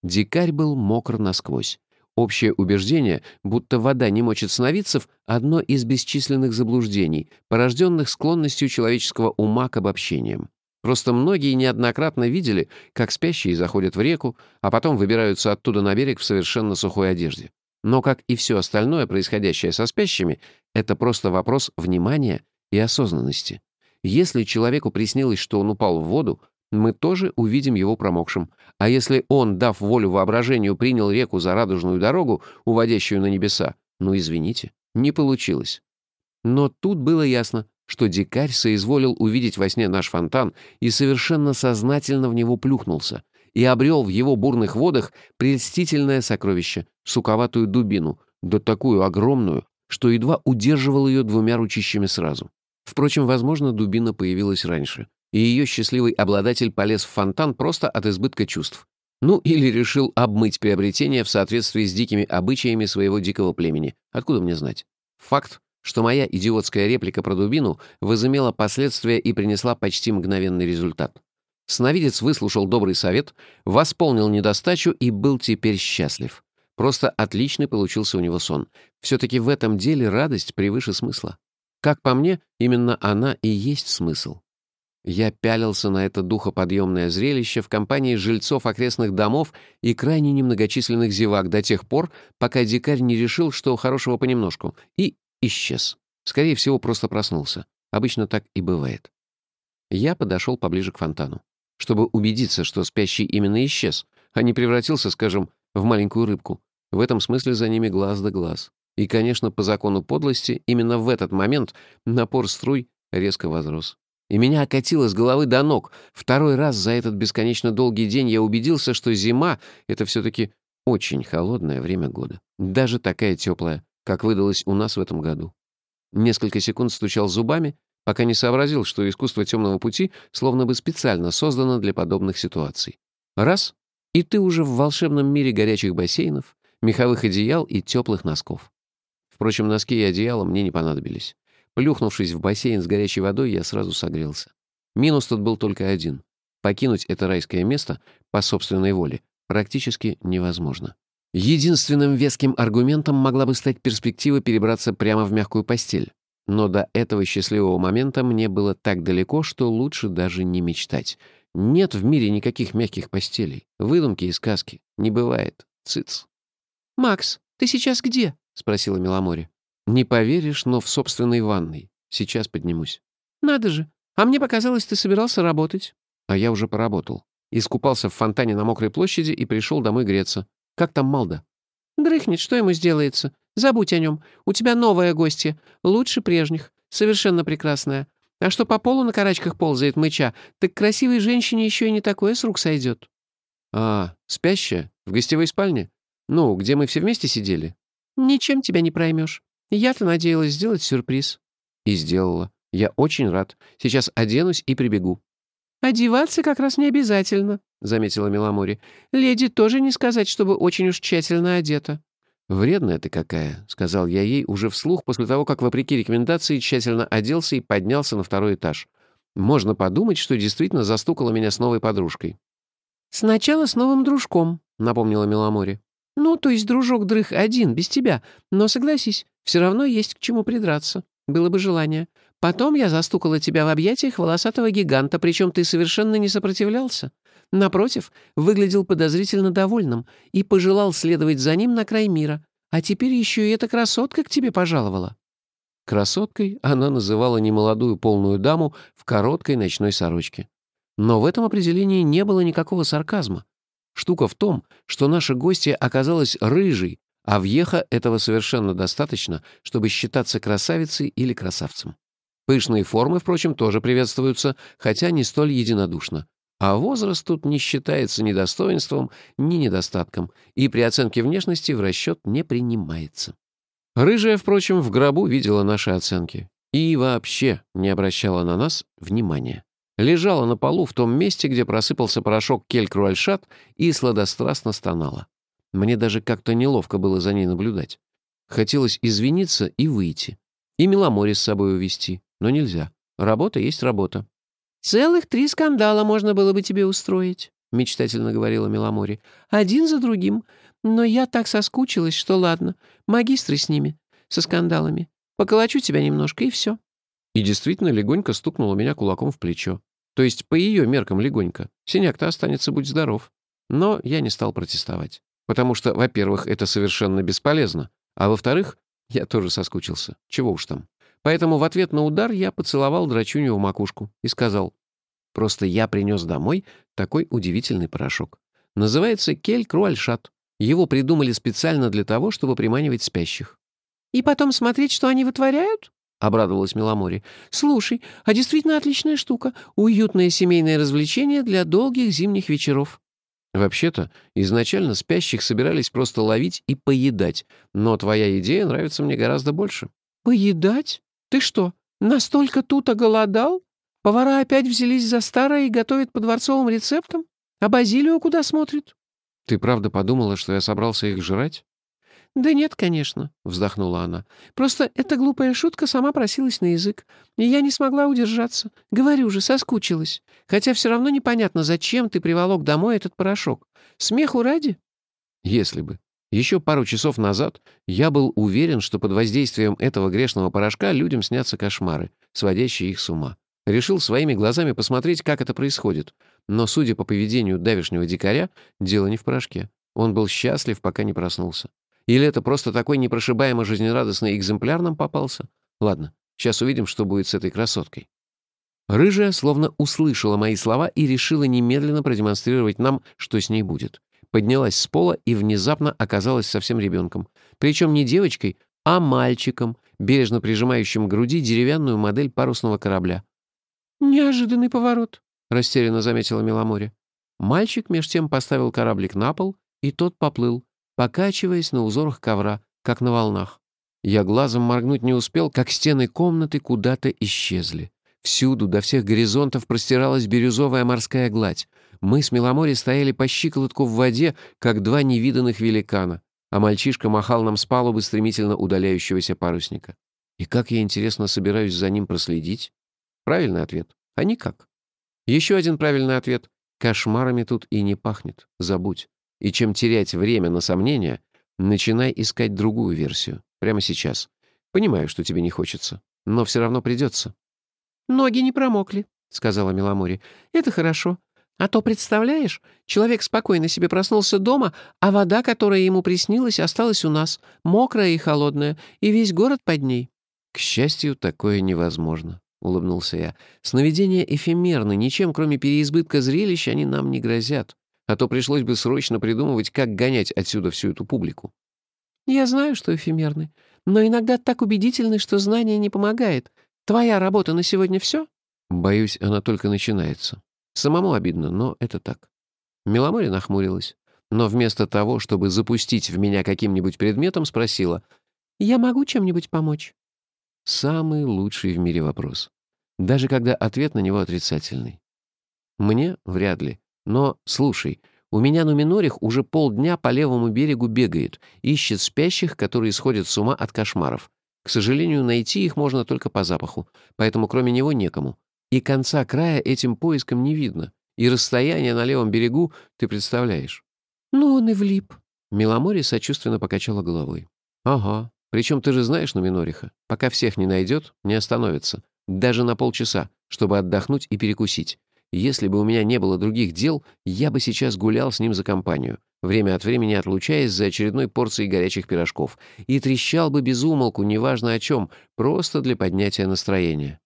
Дикарь был мокр насквозь. Общее убеждение, будто вода не мочит сновидцев, одно из бесчисленных заблуждений, порожденных склонностью человеческого ума к обобщениям. Просто многие неоднократно видели, как спящие заходят в реку, а потом выбираются оттуда на берег в совершенно сухой одежде. Но, как и все остальное, происходящее со спящими, это просто вопрос внимания и осознанности. Если человеку приснилось, что он упал в воду, мы тоже увидим его промокшим. А если он, дав волю воображению, принял реку за радужную дорогу, уводящую на небеса, ну, извините, не получилось. Но тут было ясно, что дикарь соизволил увидеть во сне наш фонтан и совершенно сознательно в него плюхнулся и обрел в его бурных водах прельстительное сокровище — суковатую дубину, да такую огромную, что едва удерживал ее двумя ручищами сразу. Впрочем, возможно, дубина появилась раньше, и ее счастливый обладатель полез в фонтан просто от избытка чувств. Ну, или решил обмыть приобретение в соответствии с дикими обычаями своего дикого племени. Откуда мне знать? Факт, что моя идиотская реплика про дубину возымела последствия и принесла почти мгновенный результат. Сновидец выслушал добрый совет, восполнил недостачу и был теперь счастлив. Просто отличный получился у него сон. Все-таки в этом деле радость превыше смысла. Как по мне, именно она и есть смысл. Я пялился на это духоподъемное зрелище в компании жильцов окрестных домов и крайне немногочисленных зевак до тех пор, пока дикарь не решил, что хорошего понемножку, и исчез. Скорее всего, просто проснулся. Обычно так и бывает. Я подошел поближе к фонтану, чтобы убедиться, что спящий именно исчез, а не превратился, скажем, в маленькую рыбку. В этом смысле за ними глаз да глаз. И, конечно, по закону подлости, именно в этот момент напор струй резко возрос. И меня окатило с головы до ног. Второй раз за этот бесконечно долгий день я убедился, что зима — это все-таки очень холодное время года. Даже такая теплая, как выдалось у нас в этом году. Несколько секунд стучал зубами, пока не сообразил, что искусство темного пути словно бы специально создано для подобных ситуаций. Раз — и ты уже в волшебном мире горячих бассейнов, меховых одеял и теплых носков. Впрочем, носки и одеяла мне не понадобились. Плюхнувшись в бассейн с горячей водой, я сразу согрелся. Минус тут был только один. Покинуть это райское место по собственной воле практически невозможно. Единственным веским аргументом могла бы стать перспектива перебраться прямо в мягкую постель. Но до этого счастливого момента мне было так далеко, что лучше даже не мечтать. Нет в мире никаких мягких постелей. Выдумки и сказки. Не бывает. Цыц. «Макс, ты сейчас где?» — спросила Меломори. «Не поверишь, но в собственной ванной. Сейчас поднимусь». «Надо же. А мне показалось, ты собирался работать». А я уже поработал. Искупался в фонтане на мокрой площади и пришел домой греться. Как там Малда?» «Дрыхнет, что ему сделается? Забудь о нем. У тебя новая гостья. Лучше прежних. Совершенно прекрасная. А что по полу на карачках ползает мыча, так красивой женщине еще и не такое с рук сойдет». «А, спящая? В гостевой спальне? Ну, где мы все вместе сидели?» «Ничем тебя не проймешь. Я-то надеялась сделать сюрприз». «И сделала. Я очень рад. Сейчас оденусь и прибегу». «Одеваться как раз не обязательно», — заметила Меломори. «Леди тоже не сказать, чтобы очень уж тщательно одета». «Вредная ты какая», — сказал я ей уже вслух после того, как, вопреки рекомендации, тщательно оделся и поднялся на второй этаж. Можно подумать, что действительно застукала меня с новой подружкой. «Сначала с новым дружком», — напомнила Меломори. «Ну, то есть дружок дрых один, без тебя. Но согласись, все равно есть к чему придраться. Было бы желание. Потом я застукала тебя в объятиях волосатого гиганта, причем ты совершенно не сопротивлялся. Напротив, выглядел подозрительно довольным и пожелал следовать за ним на край мира. А теперь еще и эта красотка к тебе пожаловала». Красоткой она называла немолодую полную даму в короткой ночной сорочке. Но в этом определении не было никакого сарказма. Штука в том, что наша гостья оказалась рыжей, а въеха этого совершенно достаточно, чтобы считаться красавицей или красавцем. Пышные формы, впрочем, тоже приветствуются, хотя не столь единодушно. А возраст тут не считается ни достоинством, ни недостатком, и при оценке внешности в расчет не принимается. Рыжая, впрочем, в гробу видела наши оценки и вообще не обращала на нас внимания лежала на полу в том месте, где просыпался порошок кель-круальшат и сладострастно стонала. Мне даже как-то неловко было за ней наблюдать. Хотелось извиниться и выйти. И Меломори с собой увести, но нельзя. Работа есть работа. «Целых три скандала можно было бы тебе устроить», — мечтательно говорила Меломори. «Один за другим. Но я так соскучилась, что ладно. Магистры с ними, со скандалами. Поколочу тебя немножко, и все». И действительно легонько стукнула меня кулаком в плечо. То есть по ее меркам легонько. Синяк-то останется, будь здоров. Но я не стал протестовать. Потому что, во-первых, это совершенно бесполезно. А во-вторых, я тоже соскучился. Чего уж там. Поэтому в ответ на удар я поцеловал драчунью в макушку и сказал, «Просто я принес домой такой удивительный порошок. Называется кель-круальшат. Его придумали специально для того, чтобы приманивать спящих». «И потом смотреть, что они вытворяют?» — обрадовалась Меломори. «Слушай, а действительно отличная штука. Уютное семейное развлечение для долгих зимних вечеров». «Вообще-то, изначально спящих собирались просто ловить и поедать, но твоя идея нравится мне гораздо больше». «Поедать? Ты что, настолько тут оголодал? Повара опять взялись за старое и готовят по дворцовым рецептам? А Базилио куда смотрит?» «Ты правда подумала, что я собрался их жрать?» «Да нет, конечно», — вздохнула она. «Просто эта глупая шутка сама просилась на язык, и я не смогла удержаться. Говорю же, соскучилась. Хотя все равно непонятно, зачем ты приволок домой этот порошок. Смеху ради?» «Если бы. Еще пару часов назад я был уверен, что под воздействием этого грешного порошка людям снятся кошмары, сводящие их с ума. Решил своими глазами посмотреть, как это происходит. Но, судя по поведению давешнего дикаря, дело не в порошке. Он был счастлив, пока не проснулся. Или это просто такой непрошибаемо жизнерадостный экземпляр нам попался? Ладно, сейчас увидим, что будет с этой красоткой. Рыжая словно услышала мои слова и решила немедленно продемонстрировать нам, что с ней будет. Поднялась с пола и внезапно оказалась совсем ребенком. Причем не девочкой, а мальчиком, бережно прижимающим к груди деревянную модель парусного корабля. «Неожиданный поворот», — растерянно заметила Меломоре. Мальчик меж тем поставил кораблик на пол, и тот поплыл, покачиваясь на узорах ковра, как на волнах. Я глазом моргнуть не успел, как стены комнаты куда-то исчезли. Всюду, до всех горизонтов, простиралась бирюзовая морская гладь. Мы с Меломори стояли по щиколотку в воде, как два невиданных великана, а мальчишка махал нам с палубы стремительно удаляющегося парусника. И как я, интересно, собираюсь за ним проследить? Правильный ответ. А никак. Еще один правильный ответ. Кошмарами тут и не пахнет. Забудь. И чем терять время на сомнения, начинай искать другую версию. Прямо сейчас. Понимаю, что тебе не хочется, но все равно придется. «Ноги не промокли», — сказала Миломори. «Это хорошо. А то, представляешь, человек спокойно себе проснулся дома, а вода, которая ему приснилась, осталась у нас, мокрая и холодная, и весь город под ней». «К счастью, такое невозможно», — улыбнулся я. «Сновидения эфемерны, ничем, кроме переизбытка зрелищ, они нам не грозят а то пришлось бы срочно придумывать, как гонять отсюда всю эту публику. Я знаю, что эфемерны, но иногда так убедительны, что знание не помогает. Твоя работа на сегодня все? Боюсь, она только начинается. Самому обидно, но это так. Меломори нахмурилась, но вместо того, чтобы запустить в меня каким-нибудь предметом, спросила, «Я могу чем-нибудь помочь?» Самый лучший в мире вопрос. Даже когда ответ на него отрицательный. Мне вряд ли. Но, слушай, у меня Нуминорих уже полдня по левому берегу бегает, ищет спящих, которые сходят с ума от кошмаров. К сожалению, найти их можно только по запаху, поэтому кроме него некому. И конца края этим поиском не видно. И расстояние на левом берегу ты представляешь. Ну, он и влип. Миломори сочувственно покачала головой. Ага. Причем ты же знаешь Нуминориха. Пока всех не найдет, не остановится. Даже на полчаса, чтобы отдохнуть и перекусить. Если бы у меня не было других дел, я бы сейчас гулял с ним за компанию, время от времени отлучаясь за очередной порцией горячих пирожков, и трещал бы без умолку, неважно о чем, просто для поднятия настроения.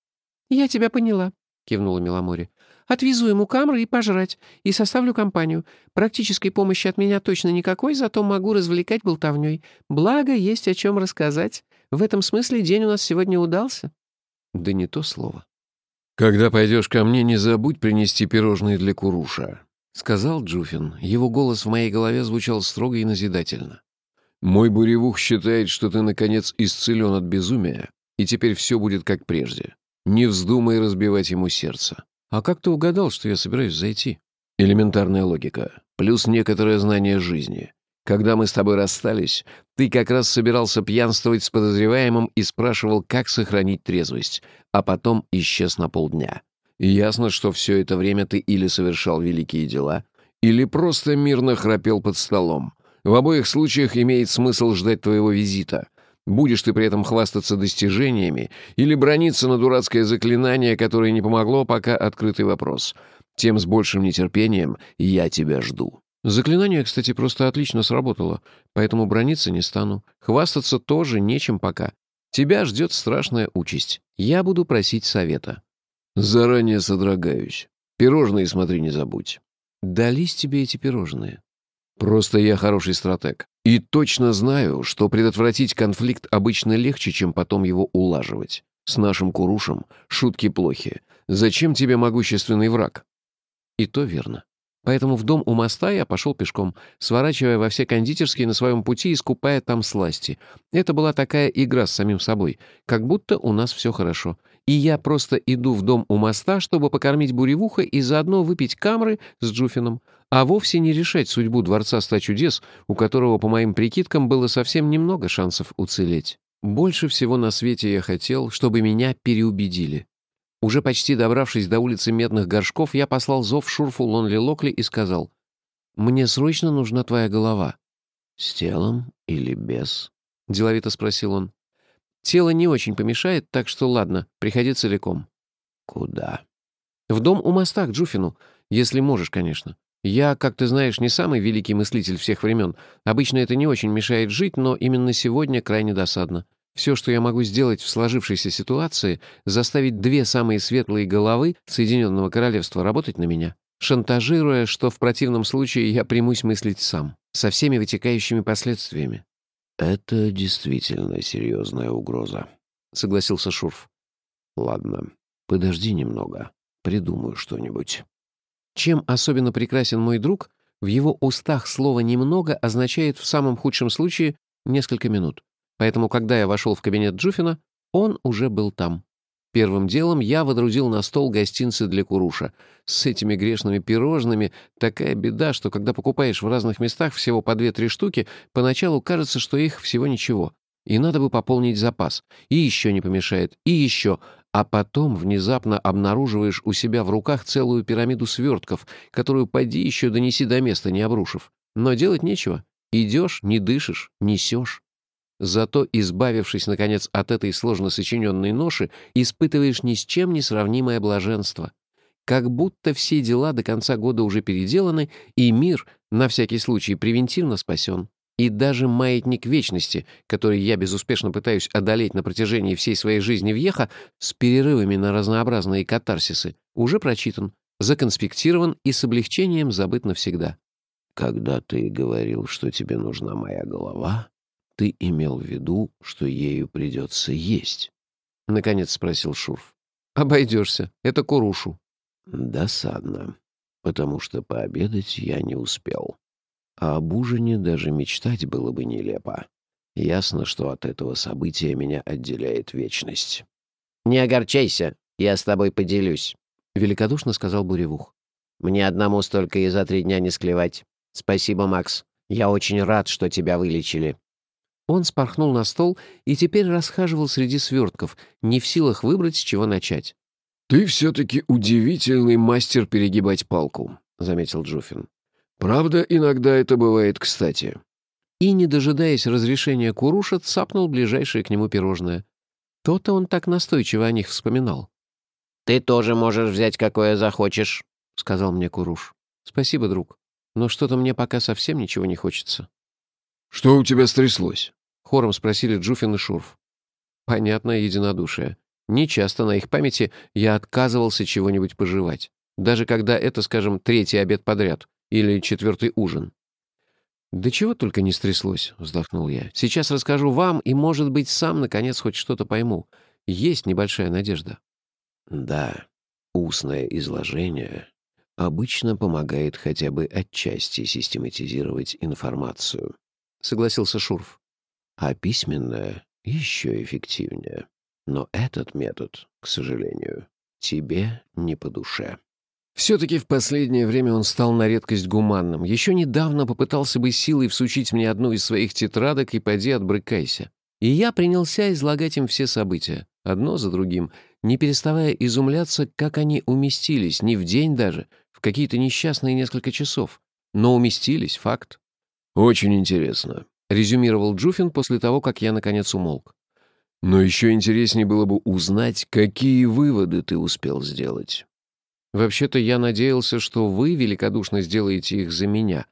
«Я тебя поняла», — кивнула Миломори. «Отвезу ему камры и пожрать, и составлю компанию. Практической помощи от меня точно никакой, зато могу развлекать болтовней. Благо, есть о чем рассказать. В этом смысле день у нас сегодня удался». Да не то слово. «Когда пойдешь ко мне, не забудь принести пирожные для Куруша», — сказал Джуфин. Его голос в моей голове звучал строго и назидательно. «Мой буревух считает, что ты, наконец, исцелен от безумия, и теперь все будет как прежде. Не вздумай разбивать ему сердце. А как ты угадал, что я собираюсь зайти?» «Элементарная логика, плюс некоторое знание жизни. Когда мы с тобой расстались, ты как раз собирался пьянствовать с подозреваемым и спрашивал, как сохранить трезвость, а потом исчез на полдня. Ясно, что все это время ты или совершал великие дела, или просто мирно храпел под столом. В обоих случаях имеет смысл ждать твоего визита. Будешь ты при этом хвастаться достижениями или брониться на дурацкое заклинание, которое не помогло, пока открытый вопрос. Тем с большим нетерпением я тебя жду. Заклинание, кстати, просто отлично сработало, поэтому брониться не стану. Хвастаться тоже нечем пока. Тебя ждет страшная участь. Я буду просить совета. Заранее содрогаюсь. Пирожные смотри, не забудь. Дались тебе эти пирожные. Просто я хороший стратег. И точно знаю, что предотвратить конфликт обычно легче, чем потом его улаживать. С нашим Курушем шутки плохи. Зачем тебе могущественный враг? И то верно. Поэтому в дом у моста я пошел пешком, сворачивая во все кондитерские на своем пути и скупая там сласти. Это была такая игра с самим собой, как будто у нас все хорошо. И я просто иду в дом у моста, чтобы покормить буревуха и заодно выпить камры с Джуфином, а вовсе не решать судьбу Дворца Ста Чудес, у которого, по моим прикидкам, было совсем немного шансов уцелеть. Больше всего на свете я хотел, чтобы меня переубедили. Уже почти добравшись до улицы Медных Горшков, я послал зов Шурфу Лонли Локли и сказал, «Мне срочно нужна твоя голова». «С телом или без?» — деловито спросил он. «Тело не очень помешает, так что ладно, приходи целиком». «Куда?» «В дом у моста к Джуфину, если можешь, конечно. Я, как ты знаешь, не самый великий мыслитель всех времен. Обычно это не очень мешает жить, но именно сегодня крайне досадно. Все, что я могу сделать в сложившейся ситуации, заставить две самые светлые головы Соединенного Королевства работать на меня, шантажируя, что в противном случае я примусь мыслить сам, со всеми вытекающими последствиями. «Это действительно серьезная угроза», — согласился Шурф. «Ладно, подожди немного, придумаю что-нибудь». Чем особенно прекрасен мой друг, в его устах слово «немного» означает в самом худшем случае несколько минут. Поэтому, когда я вошел в кабинет Джуфина, он уже был там. Первым делом я водрузил на стол гостинцы для Куруша. С этими грешными пирожными такая беда, что когда покупаешь в разных местах всего по две-три штуки, поначалу кажется, что их всего ничего. И надо бы пополнить запас. И еще не помешает. И еще. А потом внезапно обнаруживаешь у себя в руках целую пирамиду свертков, которую поди еще донеси до места, не обрушив. Но делать нечего. Идешь, не дышишь, несешь. Зато, избавившись, наконец, от этой сложно сочиненной ноши, испытываешь ни с чем не сравнимое блаженство. Как будто все дела до конца года уже переделаны, и мир, на всякий случай, превентивно спасен. И даже маятник вечности, который я безуспешно пытаюсь одолеть на протяжении всей своей жизни в Еха, с перерывами на разнообразные катарсисы, уже прочитан, законспектирован и с облегчением забыт навсегда. «Когда ты говорил, что тебе нужна моя голова, ты имел в виду, что ею придется есть? Наконец спросил Шурф. Обойдешься. Это Курушу. Досадно, потому что пообедать я не успел. А об ужине даже мечтать было бы нелепо. Ясно, что от этого события меня отделяет вечность. «Не огорчайся, я с тобой поделюсь», — великодушно сказал Буревух. Мне одному столько и за три дня не склевать. Спасибо, Макс. Я очень рад, что тебя вылечили». Он спорхнул на стол и теперь расхаживал среди свертков, не в силах выбрать, с чего начать. «Ты все-таки удивительный мастер перегибать палку», — заметил Джуфин. «Правда, иногда это бывает кстати». И, не дожидаясь разрешения Куруша, цапнул ближайшее к нему пирожное. То-то он так настойчиво о них вспоминал. «Ты тоже можешь взять, какое захочешь», — сказал мне Куруш. «Спасибо, друг, но что-то мне пока совсем ничего не хочется». «Что у тебя стряслось?» — хором спросили Джуфин и Шурф. Понятное единодушие. Нечасто на их памяти я отказывался чего-нибудь пожевать. Даже когда это, скажем, третий обед подряд или четвертый ужин. «Да чего только не стряслось», — вздохнул я. «Сейчас расскажу вам, и, может быть, сам, наконец, хоть что-то пойму. Есть небольшая надежда». Да, устное изложение обычно помогает хотя бы отчасти систематизировать информацию, согласился Шурф. А письменное еще эффективнее. Но этот метод, к сожалению, тебе не по душе. Все-таки в последнее время он стал на редкость гуманным. Еще недавно попытался бы силой всучить мне одну из своих тетрадок и поди отбрыкайся. И я принялся излагать им все события, одно за другим, не переставая изумляться, как они уместились, не в день даже, в какие-то несчастные несколько часов. Но уместились, факт. «Очень интересно», — резюмировал Джуфин после того, как я наконец умолк. «Но еще интереснее было бы узнать, какие выводы ты успел сделать». «Вообще-то я надеялся, что вы великодушно сделаете их за меня,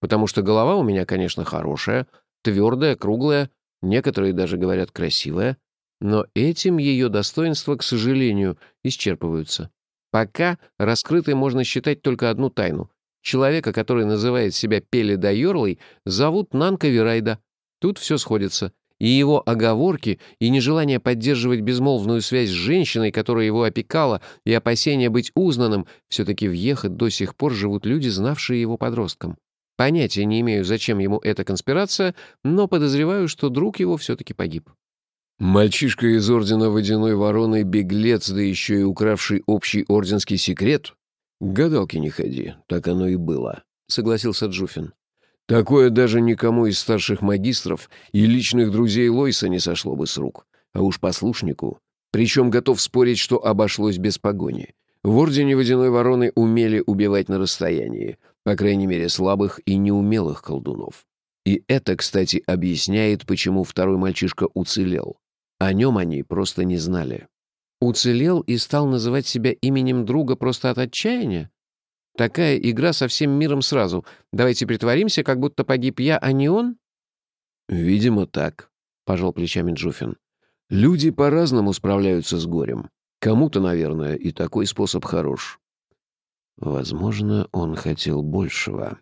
потому что голова у меня, конечно, хорошая, твердая, круглая, некоторые даже говорят красивая, но этим ее достоинства, к сожалению, исчерпываются. Пока раскрытой можно считать только одну тайну. Человека, который называет себя Пели Дайорлой, зовут Нанка Вирайда. Тут все сходится. И его оговорки, и нежелание поддерживать безмолвную связь с женщиной, которая его опекала, и опасение быть узнанным, все-таки въехать до сих пор живут люди, знавшие его подростком. Понятия не имею, зачем ему эта конспирация, но подозреваю, что друг его все-таки погиб. Мальчишка из ордена Водяной Вороны, беглец, да еще и укравший общий орденский секрет? Гадалки не ходи, так оно и было, — согласился Джуфин. Такое даже никому из старших магистров и личных друзей Лойса не сошло бы с рук, а уж послушнику. Причем готов спорить, что обошлось без погони. В Ордене Водяной Вороны умели убивать на расстоянии, по крайней мере слабых и неумелых колдунов. И это, кстати, объясняет, почему второй мальчишка уцелел. О нем они просто не знали. Уцелел и стал называть себя именем друга просто от отчаяния? Такая игра со всем миром сразу. Давайте притворимся, как будто погиб я, а не он? Видимо, так, — пожал плечами Джуфин. Люди по-разному справляются с горем. Кому-то, наверное, и такой способ хорош. Возможно, он хотел большего.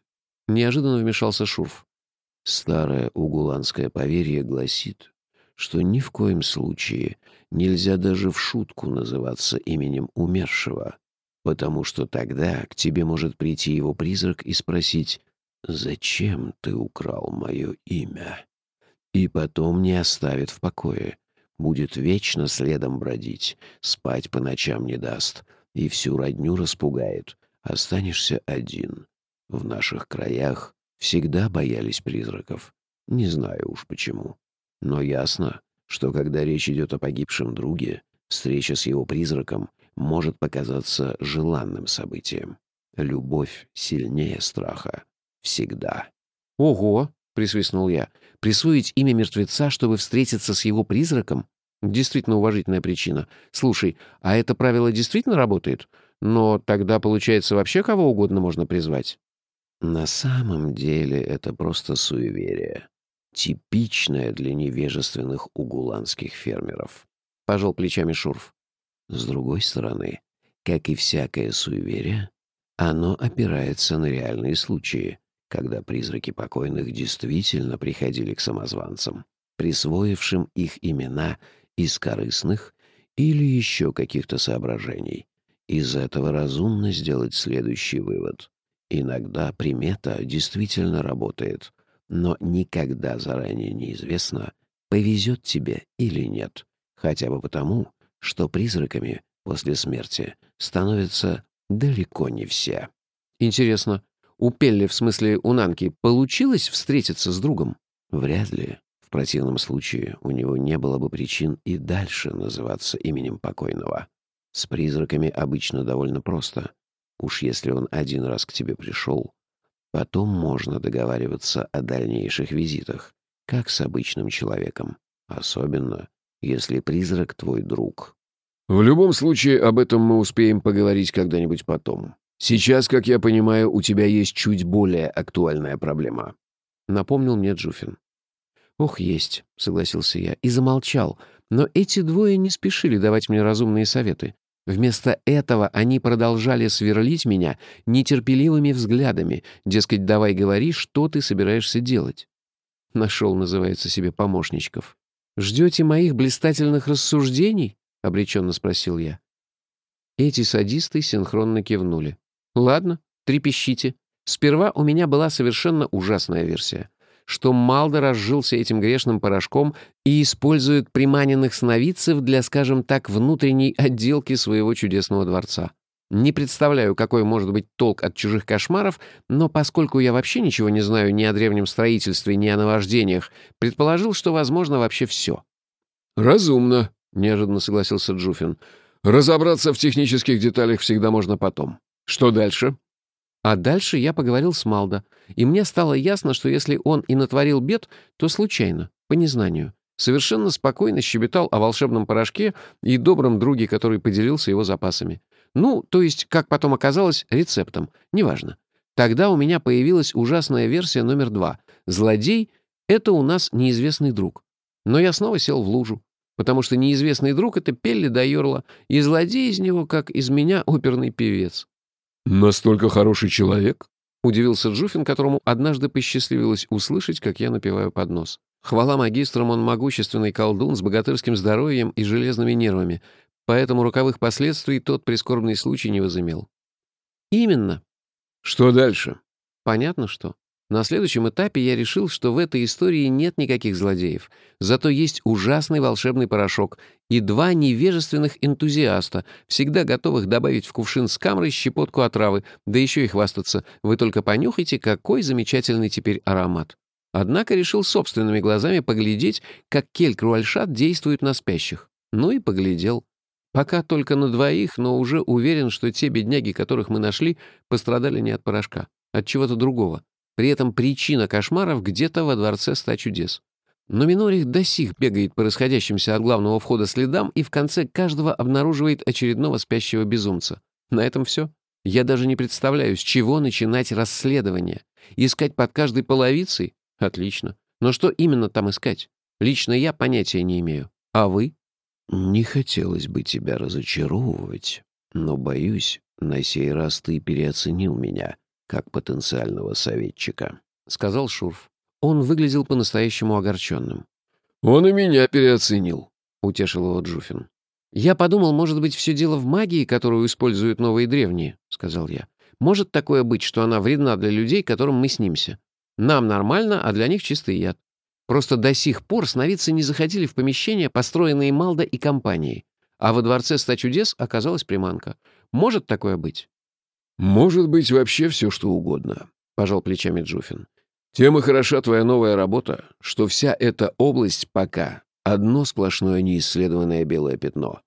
Неожиданно вмешался Шурф. Старое угуланское поверье гласит, что ни в коем случае нельзя даже в шутку называться именем умершего, потому что тогда к тебе может прийти его призрак и спросить «Зачем ты украл мое имя?» И потом не оставит в покое, будет вечно следом бродить, спать по ночам не даст и всю родню распугает, останешься один. В наших краях всегда боялись призраков, не знаю уж почему. Но ясно, что когда речь идет о погибшем друге, встреча с его призраком может показаться желанным событием. Любовь сильнее страха. Всегда. «Ого!» — присвистнул я. «Присвоить имя мертвеца, чтобы встретиться с его призраком? Действительно уважительная причина. Слушай, а это правило действительно работает? Но тогда, получается, вообще кого угодно можно призвать?» На самом деле это просто суеверие типичное для невежественных угуланских фермеров. Пожал плечами Шурф. С другой стороны, как и всякое суеверие, оно опирается на реальные случаи, когда призраки покойных действительно приходили к самозванцам, присвоившим их имена из корыстных или еще каких-то соображений. Из этого разумно сделать следующий вывод. Иногда примета действительно работает — но никогда заранее неизвестно, повезет тебе или нет, хотя бы потому, что призраками после смерти становятся далеко не все. Интересно, у Пелли, в смысле у Нанки, получилось встретиться с другом? Вряд ли. В противном случае у него не было бы причин и дальше называться именем покойного. С призраками обычно довольно просто. Уж если он один раз к тебе пришел, потом можно договариваться о дальнейших визитах, как с обычным человеком. Особенно, если призрак твой друг. В любом случае, об этом мы успеем поговорить когда-нибудь потом. Сейчас, как я понимаю, у тебя есть чуть более актуальная проблема. Напомнил мне Джуфин. «Ох, есть», — согласился я, и замолчал. Но эти двое не спешили давать мне разумные советы. Вместо этого они продолжали сверлить меня нетерпеливыми взглядами, дескать, давай говори, что ты собираешься делать. Нашел, называется, себе помощничков. «Ждете моих блистательных рассуждений?» — обреченно спросил я. Эти садисты синхронно кивнули. «Ладно, трепещите. Сперва у меня была совершенно ужасная версия что Малдо разжился этим грешным порошком и использует приманенных сновидцев для, скажем так, внутренней отделки своего чудесного дворца. Не представляю, какой может быть толк от чужих кошмаров, но поскольку я вообще ничего не знаю ни о древнем строительстве, ни о наваждениях, предположил, что возможно вообще все. «Разумно», — неожиданно согласился Джуфин. «Разобраться в технических деталях всегда можно потом. Что дальше?» А дальше я поговорил с Малдо, и мне стало ясно, что если он и натворил бед, то случайно, по незнанию. Совершенно спокойно щебетал о волшебном порошке и добром друге, который поделился его запасами. Ну, то есть, как потом оказалось, рецептом. Неважно. Тогда у меня появилась ужасная версия номер два. Злодей — это у нас неизвестный друг. Но я снова сел в лужу, потому что неизвестный друг — это Пелли да Йорла, и злодей из него, как из меня, оперный певец. «Настолько хороший человек?» — удивился Джуфин, которому однажды посчастливилось услышать, как я напеваю под нос. Хвала магистрам, он могущественный колдун с богатырским здоровьем и железными нервами, поэтому роковых последствий тот прискорбный случай не возымел. «Именно». «Что дальше?» «Понятно, что. На следующем этапе я решил, что в этой истории нет никаких злодеев, зато есть ужасный волшебный порошок и два невежественных энтузиаста, всегда готовых добавить в кувшин с камрой щепотку отравы, да еще и хвастаться. Вы только понюхайте, какой замечательный теперь аромат. Однако решил собственными глазами поглядеть, как кель-круальшат действует на спящих. Ну и поглядел. Пока только на двоих, но уже уверен, что те бедняги, которых мы нашли, пострадали не от порошка, от чего-то другого. При этом причина кошмаров где-то во дворце ста чудес. Но Минорих до сих бегает по расходящимся от главного входа следам и в конце каждого обнаруживает очередного спящего безумца. На этом все. Я даже не представляю, с чего начинать расследование. Искать под каждой половицей? Отлично. Но что именно там искать? Лично я понятия не имею. А вы? Не хотелось бы тебя разочаровывать, но, боюсь, на сей раз ты переоценил меня как потенциального советчика», — сказал Шурф. Он выглядел по-настоящему огорченным. «Он и меня переоценил», — утешил его Джуфин. «Я подумал, может быть, все дело в магии, которую используют новые древние», — сказал я. «Может такое быть, что она вредна для людей, которым мы снимся? Нам нормально, а для них чистый яд. Просто до сих пор сновидцы не заходили в помещения, построенные Малдо и компанией. А во дворце ста чудес оказалась приманка. Может такое быть?» «Может быть, вообще все, что угодно», — пожал плечами Джуфин. «Тем и хороша твоя новая работа, что вся эта область пока одно сплошное неисследованное белое пятно.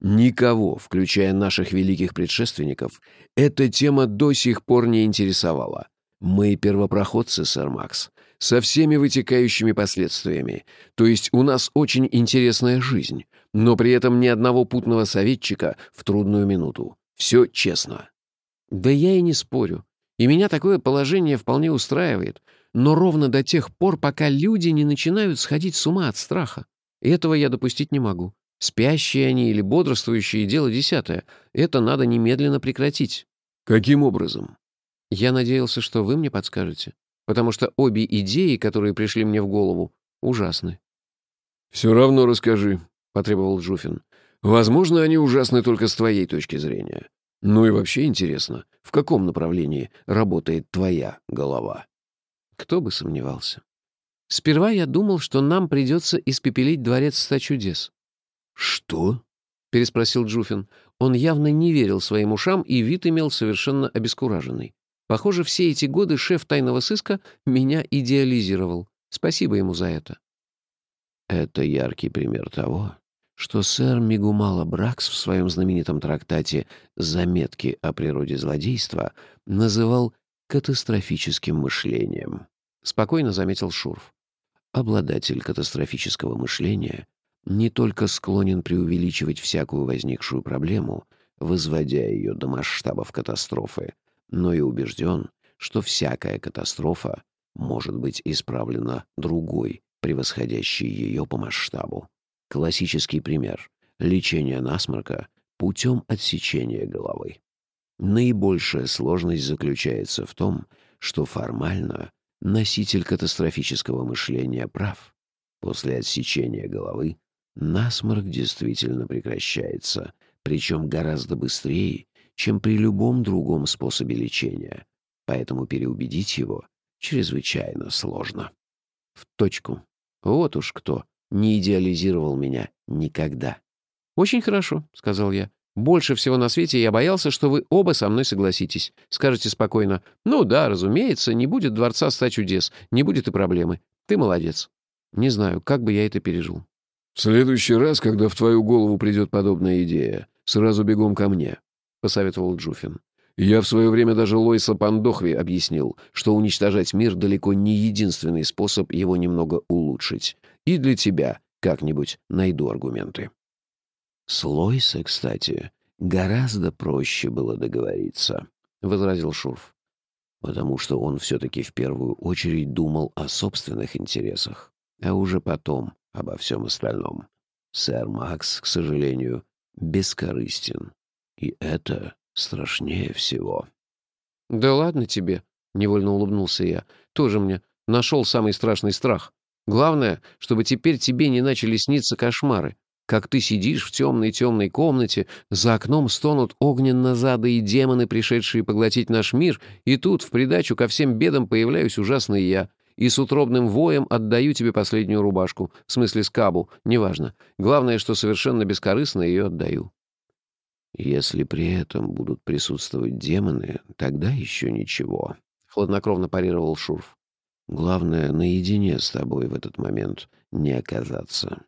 Никого, включая наших великих предшественников, эта тема до сих пор не интересовала. Мы первопроходцы, сэр Макс, со всеми вытекающими последствиями. То есть у нас очень интересная жизнь, но при этом ни одного путного советчика в трудную минуту. Все честно. Да я и не спорю. И меня такое положение вполне устраивает. Но ровно до тех пор, пока люди не начинают сходить с ума от страха. Этого я допустить не могу. Спящие они или бодрствующие — дело десятое. Это надо немедленно прекратить. Каким образом? Я надеялся, что вы мне подскажете. Потому что обе идеи, которые пришли мне в голову, ужасны. «Все равно расскажи», — потребовал Джуфин. «Возможно, они ужасны только с твоей точки зрения. Ну и вообще интересно, в каком направлении работает твоя голова? Кто бы сомневался. Сперва я думал, что нам придется испепелить дворец ста чудес. «Что?» — переспросил Джуфин. Он явно не верил своим ушам и вид имел совершенно обескураженный. Похоже, все эти годы шеф тайного сыска меня идеализировал. Спасибо ему за это. Это яркий пример того, что сэр Мигумала Бракс в своем знаменитом трактате «Заметки о природе злодейства» называл катастрофическим мышлением. Спокойно заметил Шурф. Обладатель катастрофического мышления не только склонен преувеличивать всякую возникшую проблему, возводя ее до масштабов катастрофы, но и убежден, что всякая катастрофа может быть исправлена другой, превосходящей ее по масштабу. Классический пример — лечение насморка путем отсечения головы. Наибольшая сложность заключается в том, что формально носитель катастрофического мышления прав. После отсечения головы насморк действительно прекращается, причем гораздо быстрее, чем при любом другом способе лечения, поэтому переубедить его чрезвычайно сложно. В точку. Вот уж кто не идеализировал меня никогда. «Очень хорошо», — сказал я. «Больше всего на свете я боялся, что вы оба со мной согласитесь. Скажете спокойно, ну да, разумеется, не будет дворца ста чудес, не будет и проблемы. Ты молодец. Не знаю, как бы я это пережил». «В следующий раз, когда в твою голову придет подобная идея, сразу бегом ко мне», — посоветовал Джуфин. «Я в свое время даже Лойса Пандохви объяснил, что уничтожать мир далеко не единственный способ его немного улучшить. И для тебя как-нибудь найду аргументы». «С Лойса, кстати, гораздо проще было договориться», — возразил Шурф. «Потому что он все-таки в первую очередь думал о собственных интересах, а уже потом обо всем остальном. Сэр Макс, к сожалению, бескорыстен. И это страшнее всего. «Да ладно тебе», — невольно улыбнулся я. «Тоже мне нашел самый страшный страх. Главное, чтобы теперь тебе не начали сниться кошмары. Как ты сидишь в темной-темной комнате, за окном стонут огненно-задые демоны, пришедшие поглотить наш мир, и тут, в придачу ко всем бедам, появляюсь ужасный я и с утробным воем отдаю тебе последнюю рубашку, в смысле скабу, неважно. Главное, что совершенно бескорыстно ее отдаю». «Если при этом будут присутствовать демоны, тогда еще ничего», — хладнокровно парировал Шурф. «Главное, наедине с тобой в этот момент не оказаться».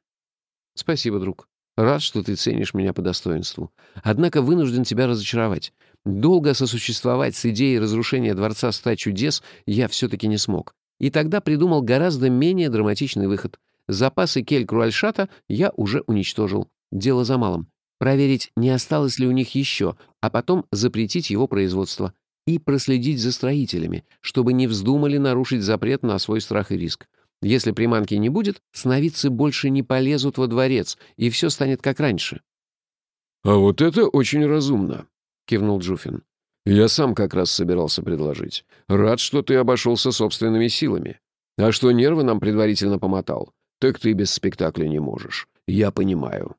«Спасибо, друг. Рад, что ты ценишь меня по достоинству. Однако вынужден тебя разочаровать. Долго сосуществовать с идеей разрушения Дворца Ста Чудес я все-таки не смог. И тогда придумал гораздо менее драматичный выход. Запасы кель-круальшата я уже уничтожил. Дело за малым. Проверить, не осталось ли у них еще, а потом запретить его производство. И проследить за строителями, чтобы не вздумали нарушить запрет на свой страх и риск. Если приманки не будет, сновидцы больше не полезут во дворец, и все станет как раньше. «А вот это очень разумно», — кивнул Джуфин. Я сам как раз собирался предложить. Рад, что ты обошелся собственными силами. А что нервы нам предварительно помотал, так ты без спектакля не можешь. Я понимаю.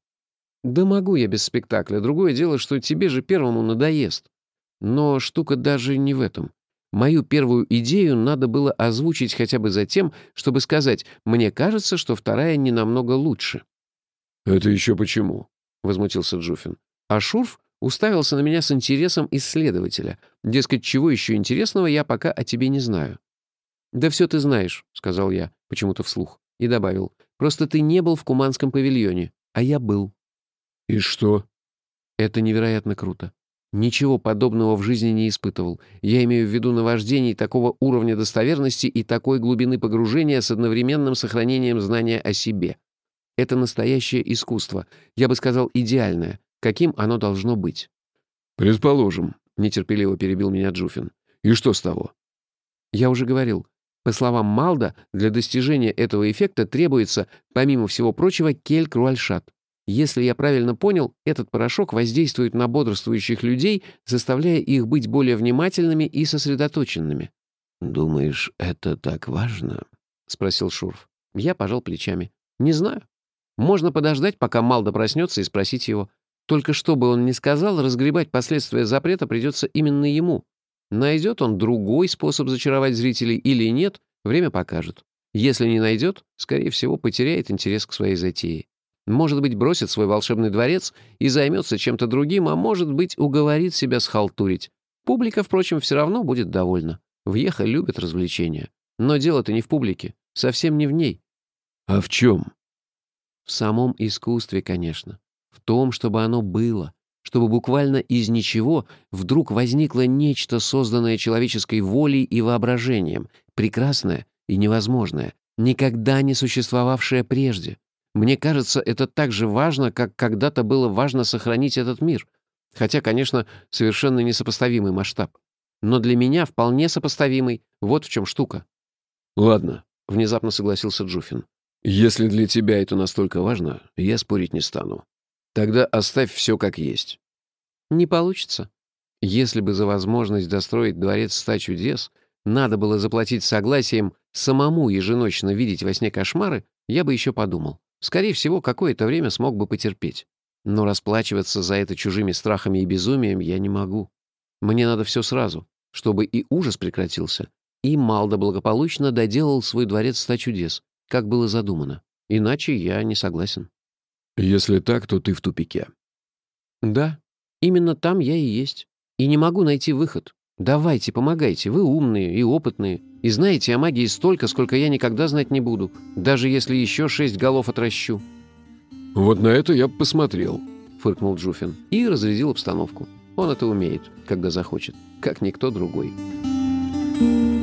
Да могу я без спектакля. Другое дело, что тебе же первому надоест. Но штука даже не в этом. Мою первую идею надо было озвучить хотя бы за тем, чтобы сказать, мне кажется, что вторая не намного лучше. «Это еще почему?» — возмутился Джуфин. А Шурф уставился на меня с интересом исследователя. Дескать, чего еще интересного я пока о тебе не знаю. «Да все ты знаешь», — сказал я, почему-то вслух, и добавил. «Просто ты не был в Куманском павильоне, а я был». «И что?» «Это невероятно круто. Ничего подобного в жизни не испытывал. Я имею в виду наваждений такого уровня достоверности и такой глубины погружения с одновременным сохранением знания о себе. Это настоящее искусство, я бы сказал, идеальное, каким оно должно быть. «Предположим», — нетерпеливо перебил меня Джуфин. «И что с того?» «Я уже говорил. По словам Малда, для достижения этого эффекта требуется, помимо всего прочего, кель-круальшат. Если я правильно понял, этот порошок воздействует на бодрствующих людей, заставляя их быть более внимательными и сосредоточенными». «Думаешь, это так важно?» — спросил Шурф. Я пожал плечами. «Не знаю. Можно подождать, пока Малда проснется, и спросить его. Только что бы он ни сказал, разгребать последствия запрета придется именно ему. Найдет он другой способ зачаровать зрителей или нет, время покажет. Если не найдет, скорее всего, потеряет интерес к своей затее. Может быть, бросит свой волшебный дворец и займется чем-то другим, а может быть, уговорит себя схалтурить. Публика, впрочем, все равно будет довольна. Въеха любит развлечения. Но дело-то не в публике, совсем не в ней. А в чем? В самом искусстве, конечно. В том, чтобы оно было. Чтобы буквально из ничего вдруг возникло нечто, созданное человеческой волей и воображением, прекрасное и невозможное, никогда не существовавшее прежде. Мне кажется, это так же важно, как когда-то было важно сохранить этот мир. Хотя, конечно, совершенно несопоставимый масштаб. Но для меня вполне сопоставимый. Вот в чем штука. «Ладно», — внезапно согласился Джуфин. «Если для тебя это настолько важно, я спорить не стану. Тогда оставь все как есть». «Не получится. Если бы за возможность достроить дворец ста чудес надо было заплатить согласием самому еженочно видеть во сне кошмары, я бы еще подумал. Скорее всего, какое-то время смог бы потерпеть. Но расплачиваться за это чужими страхами и безумием я не могу. Мне надо все сразу, чтобы и ужас прекратился, и Малда благополучно доделал свой дворец ста чудес, как было задумано. Иначе я не согласен. Если так, то ты в тупике. Да, именно там я и есть. И не могу найти выход. Давайте, помогайте, вы умные и опытные, и знаете о магии столько, сколько я никогда знать не буду, даже если еще шесть голов отращу». «Вот на это я посмотрел», — фыркнул Джуфин и разрядил обстановку. Он это умеет, когда захочет, как никто другой. thank you